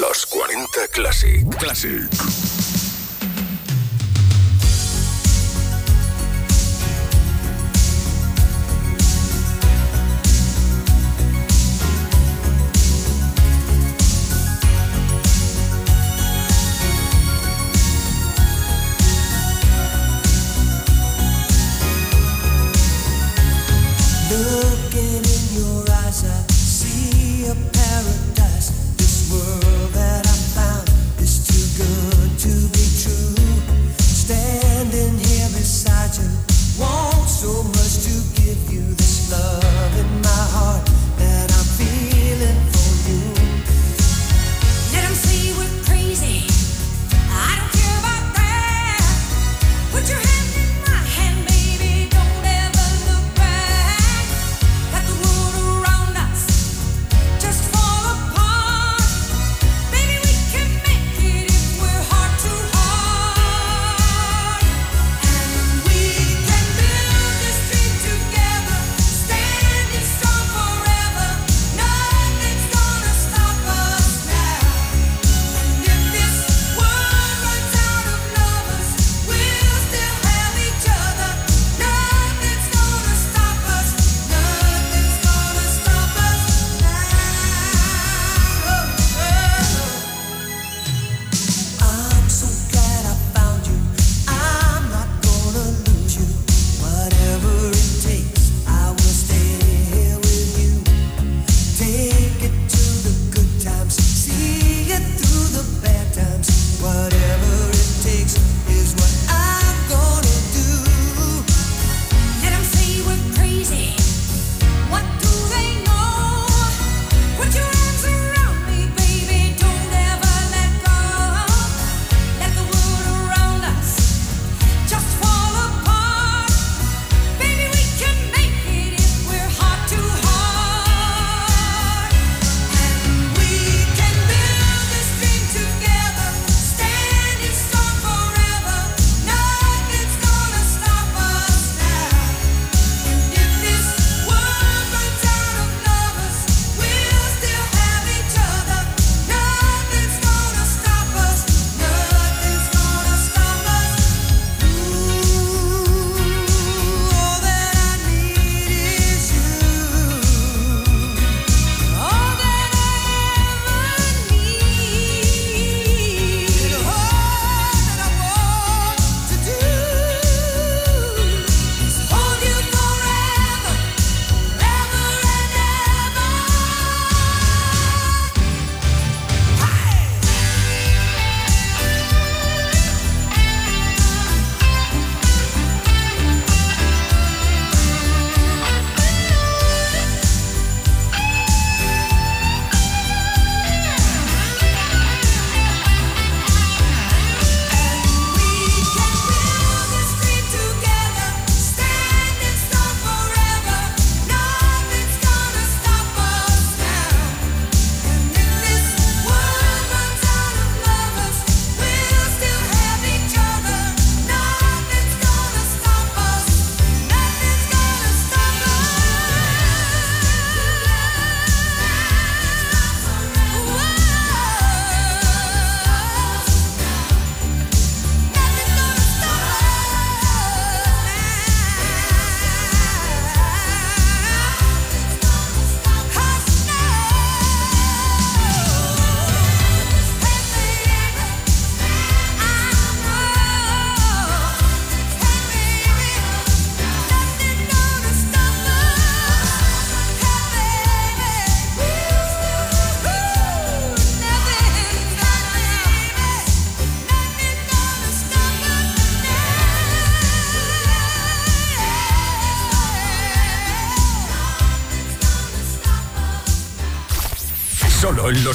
Los 40 Classic. Classic.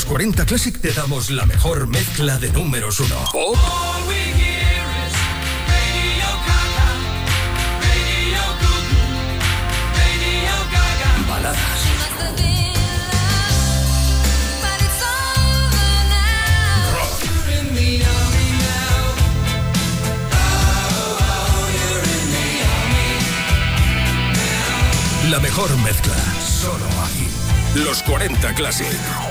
los 40 Classic te damos la mejor mezcla de números 1. Pop. Baladas. La mejor mezcla, solo aquí. Los 40 Classic.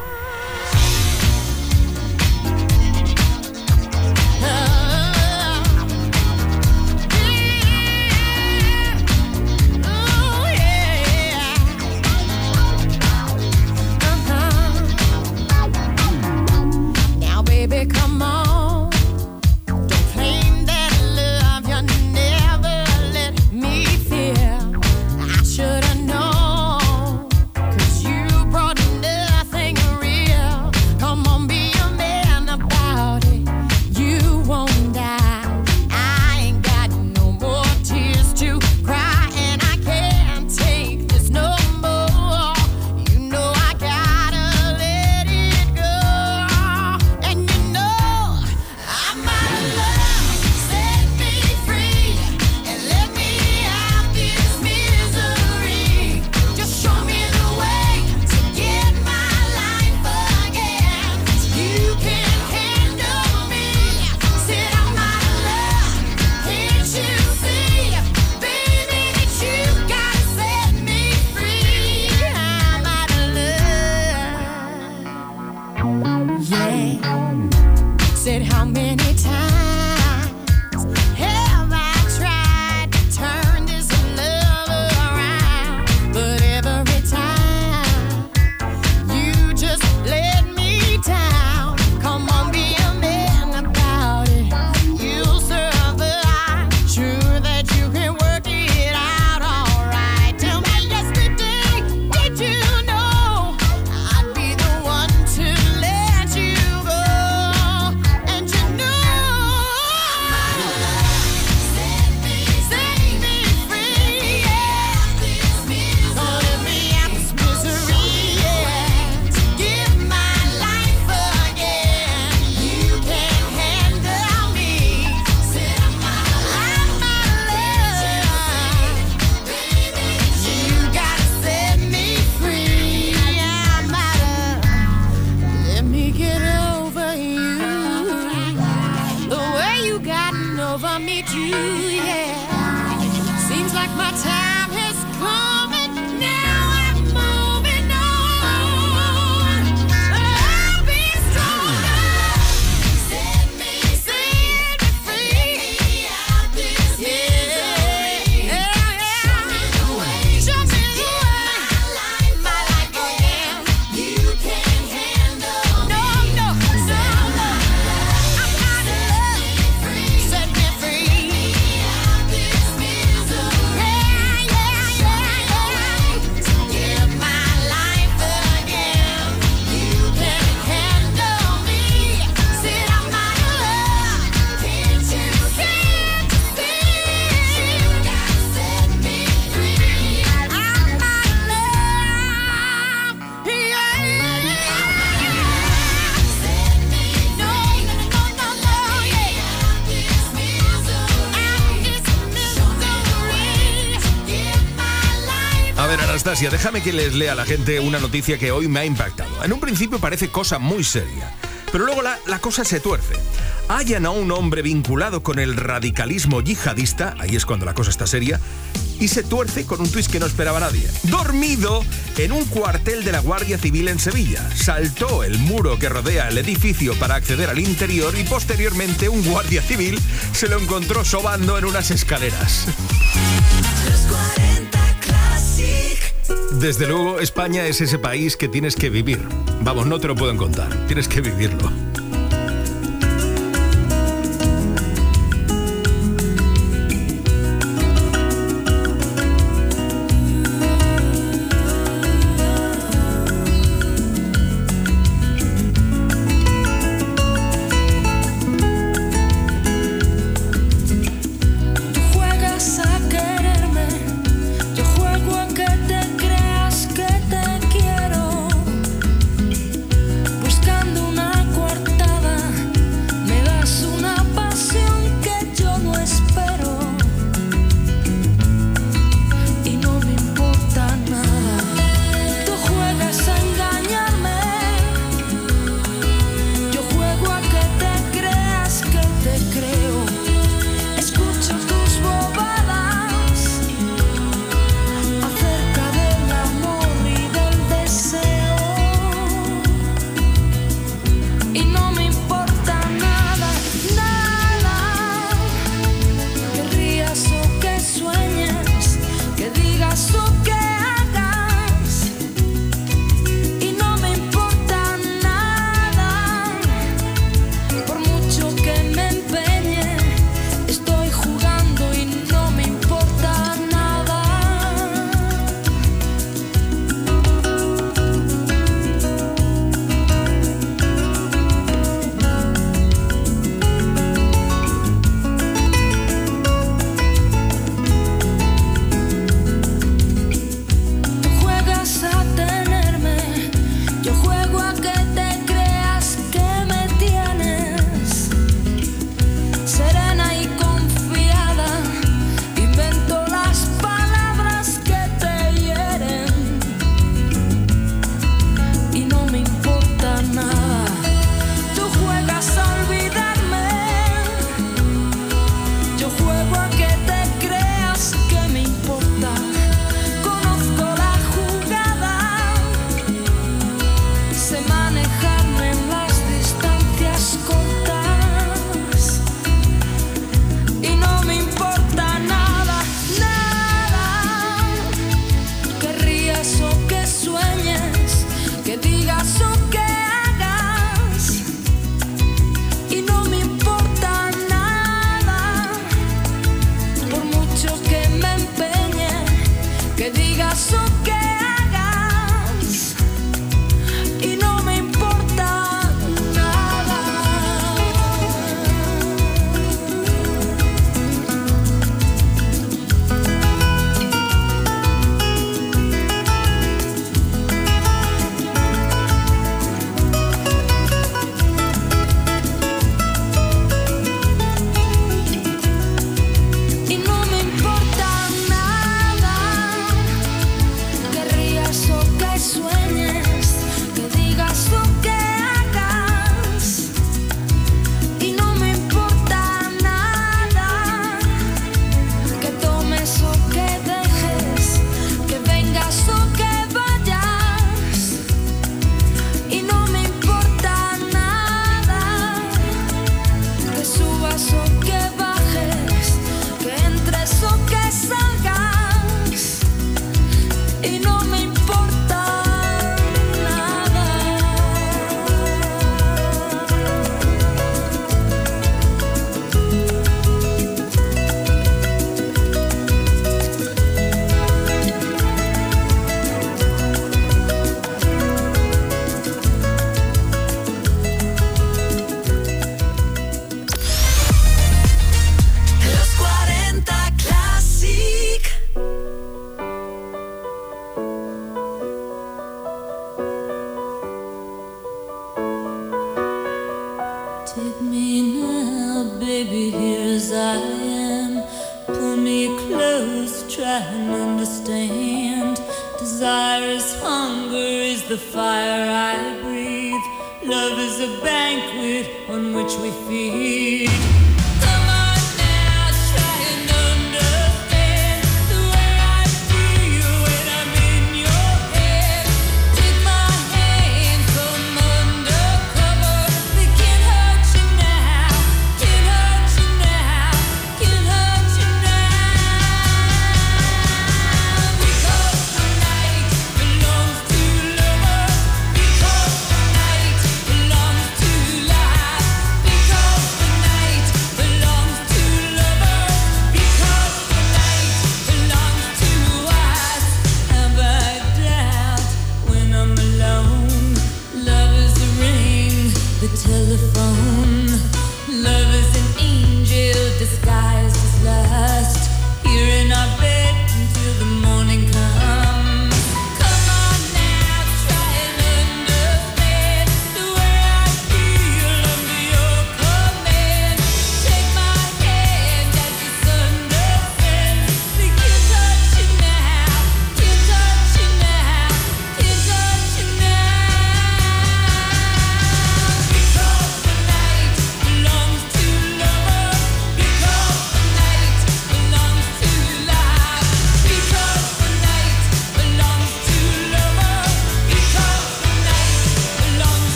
Déjame que les lea a la gente una noticia que hoy me ha impactado. En un principio parece cosa muy seria, pero luego la, cosa se tuerce. Hallan a un hombre vinculado con el radicalismo yihadista, ahí es cuando la cosa está seria, y se tuerce con un twist que no esperaba nadie. Dormido en un cuartel de la Guardia Civil en Sevilla, saltó el muro que rodea el edificio para acceder al interior y posteriormente un guardia civil se lo encontró sobando en unas escaleras. Desde luego, España es ese país que tienes que vivir. Vamos, no te lo pueden contar, tienes que vivirlo.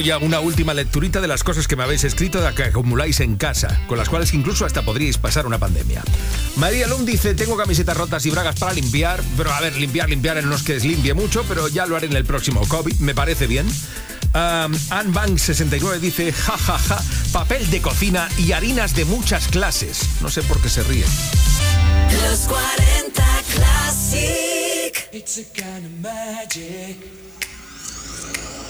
Bueno, voy a una última lecturita de las cosas que me habéis escrito de que acumuláis en casa, con las cuales incluso hasta podríais pasar una pandemia. María Lum dice, tengo camisetas rotas y bragas para limpiar, pero a ver, limpiar, limpiar, no es que limpie mucho, pero ya lo haré en el próximo COVID, me parece bien. Um, Ann Bank 69 dice, ja, ja, ja, papel de cocina y harinas de muchas clases. No sé por qué se ríe. Los 40 Classic. It's a kind of magic.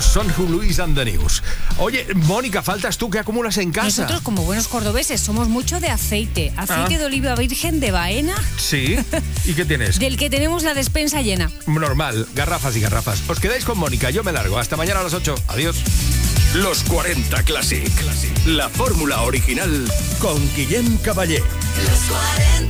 Buenos son Luis and the News. Oye, Mónica, faltas tú, ¿qué acumulas en casa? Nosotros, como buenos cordobeses, somos mucho de aceite. Aceite Ah. de oliva virgen de Baena, Sí. ¿Y qué tienes? del que tenemos la despensa llena. Normal, garrafas y garrafas. Os quedáis con Mónica, yo me largo. Hasta mañana a las 8. Adiós. Los 40 Classic. La fórmula original con Guillem Caballé. Los 40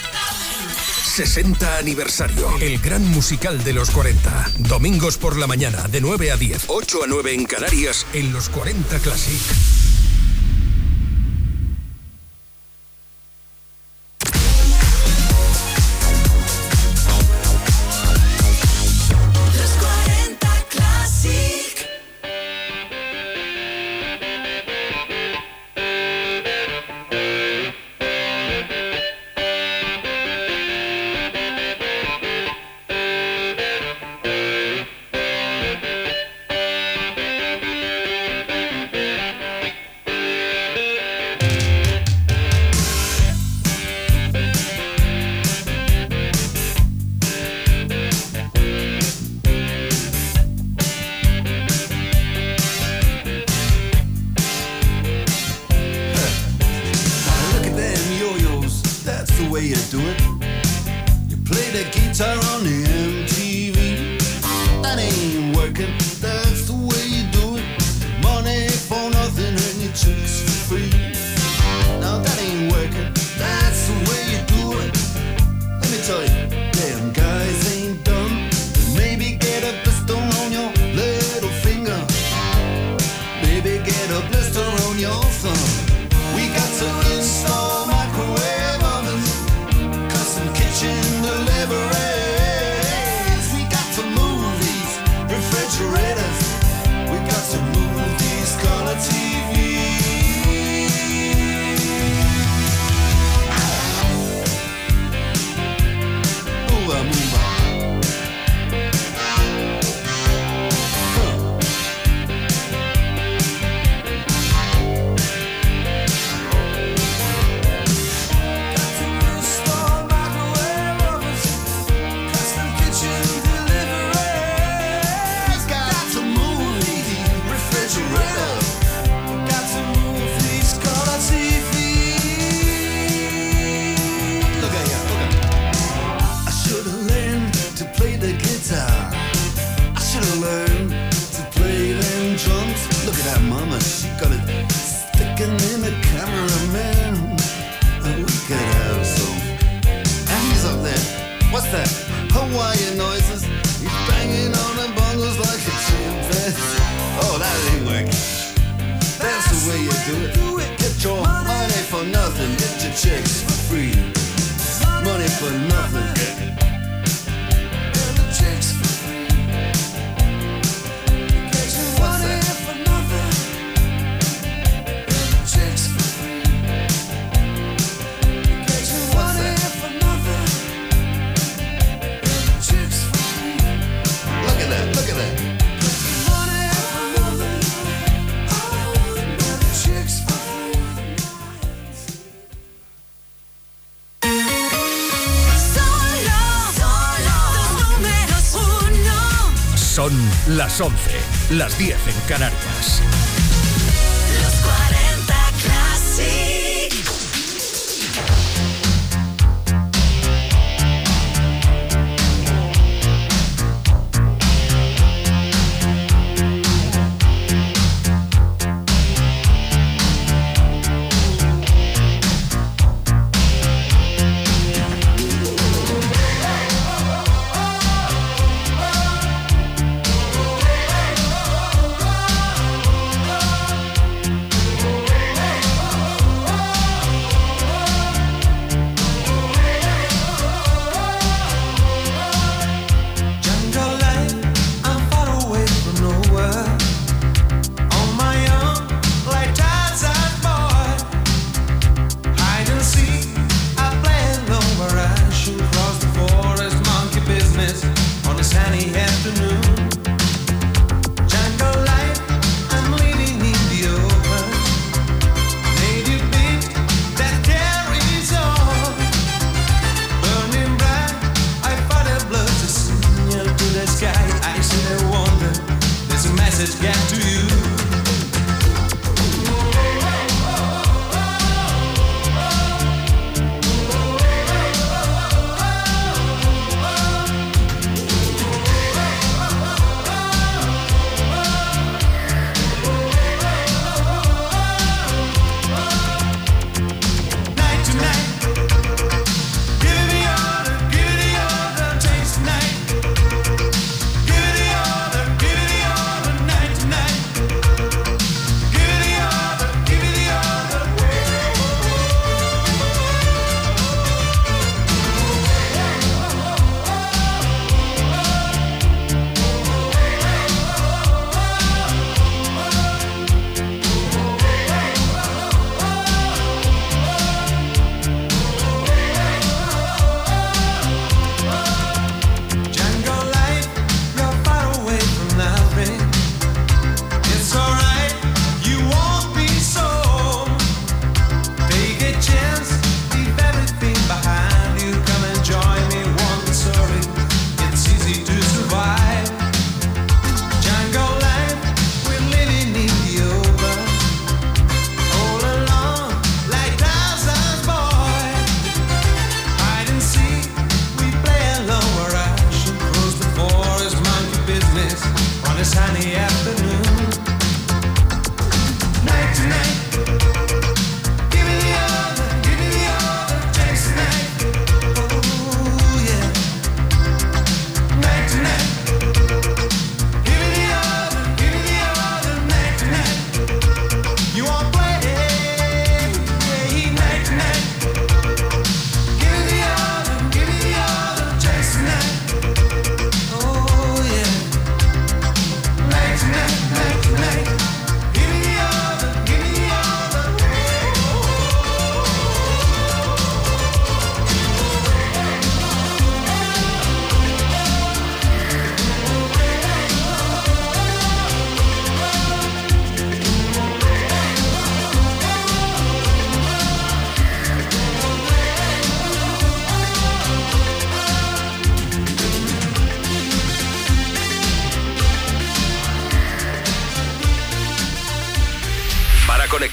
60 aniversario. El gran musical de los 40. Domingos por la mañana de 9 a 10. 8 a 9 en Canarias en los 40 Classic. 11, las 10 en Canarias.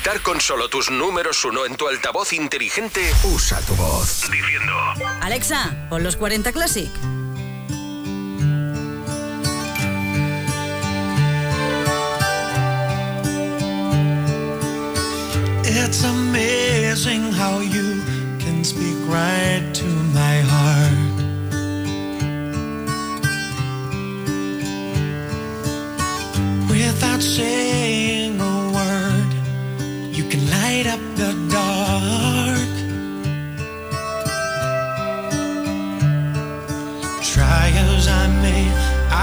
Conectar con solo tus números uno en tu altavoz inteligente? Usa tu voz. Diciendo. Alexa, pon los 40 Classic. It's amazing how you can speak right to my heart. Without saying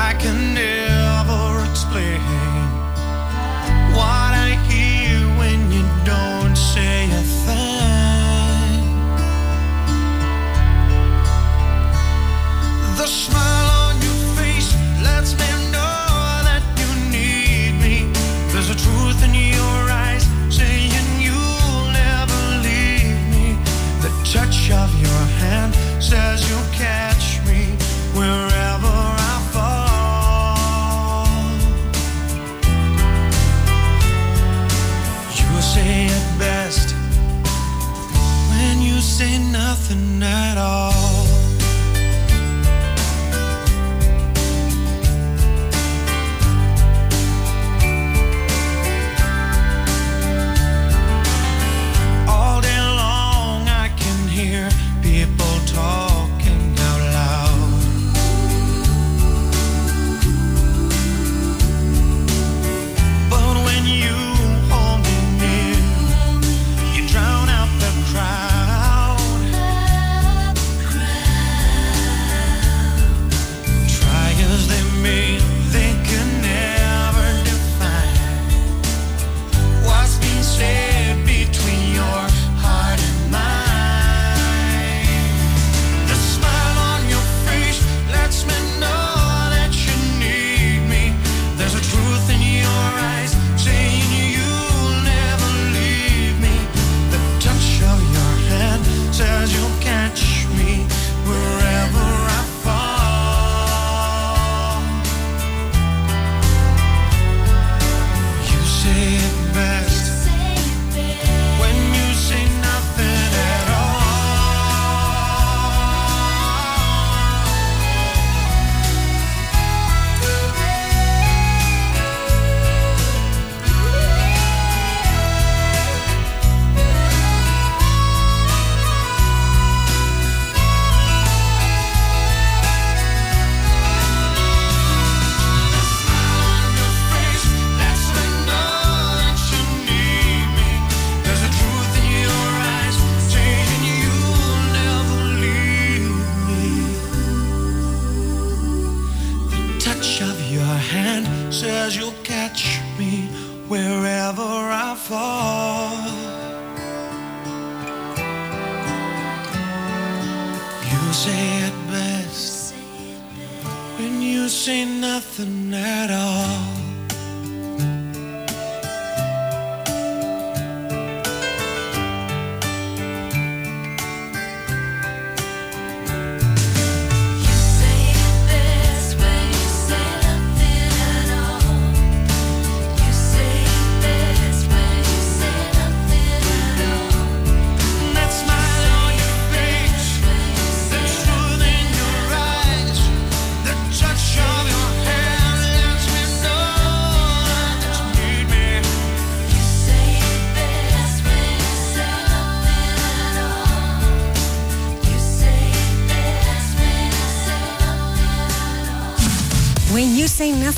I can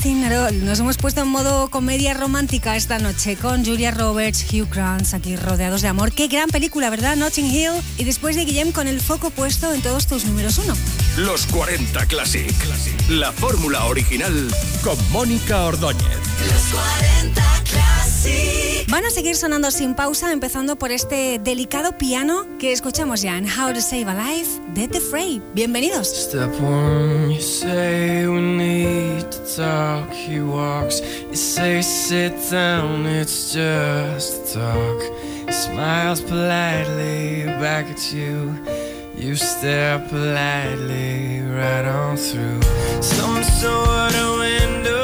You Say Nothing at All. Nos hemos puesto en modo comedia romántica esta noche con Julia Roberts, Hugh Grant, aquí rodeados de amor. Qué gran película, ¿verdad? Notting Hill. Y después de Guillem con el foco puesto en todos tus números uno. Los 40 Classic. La fórmula original con Mónica Ordóñez. Los 40 Classic. Van a seguir sonando sin pausa, empezando por este delicado piano que escuchamos ya en How to Save a Life de The Fray. Bienvenidos. Step one, you say we need to talk. He walks, you say sit down, it's just talk. He smiles politely back at you. You stare politely right on through some sort of window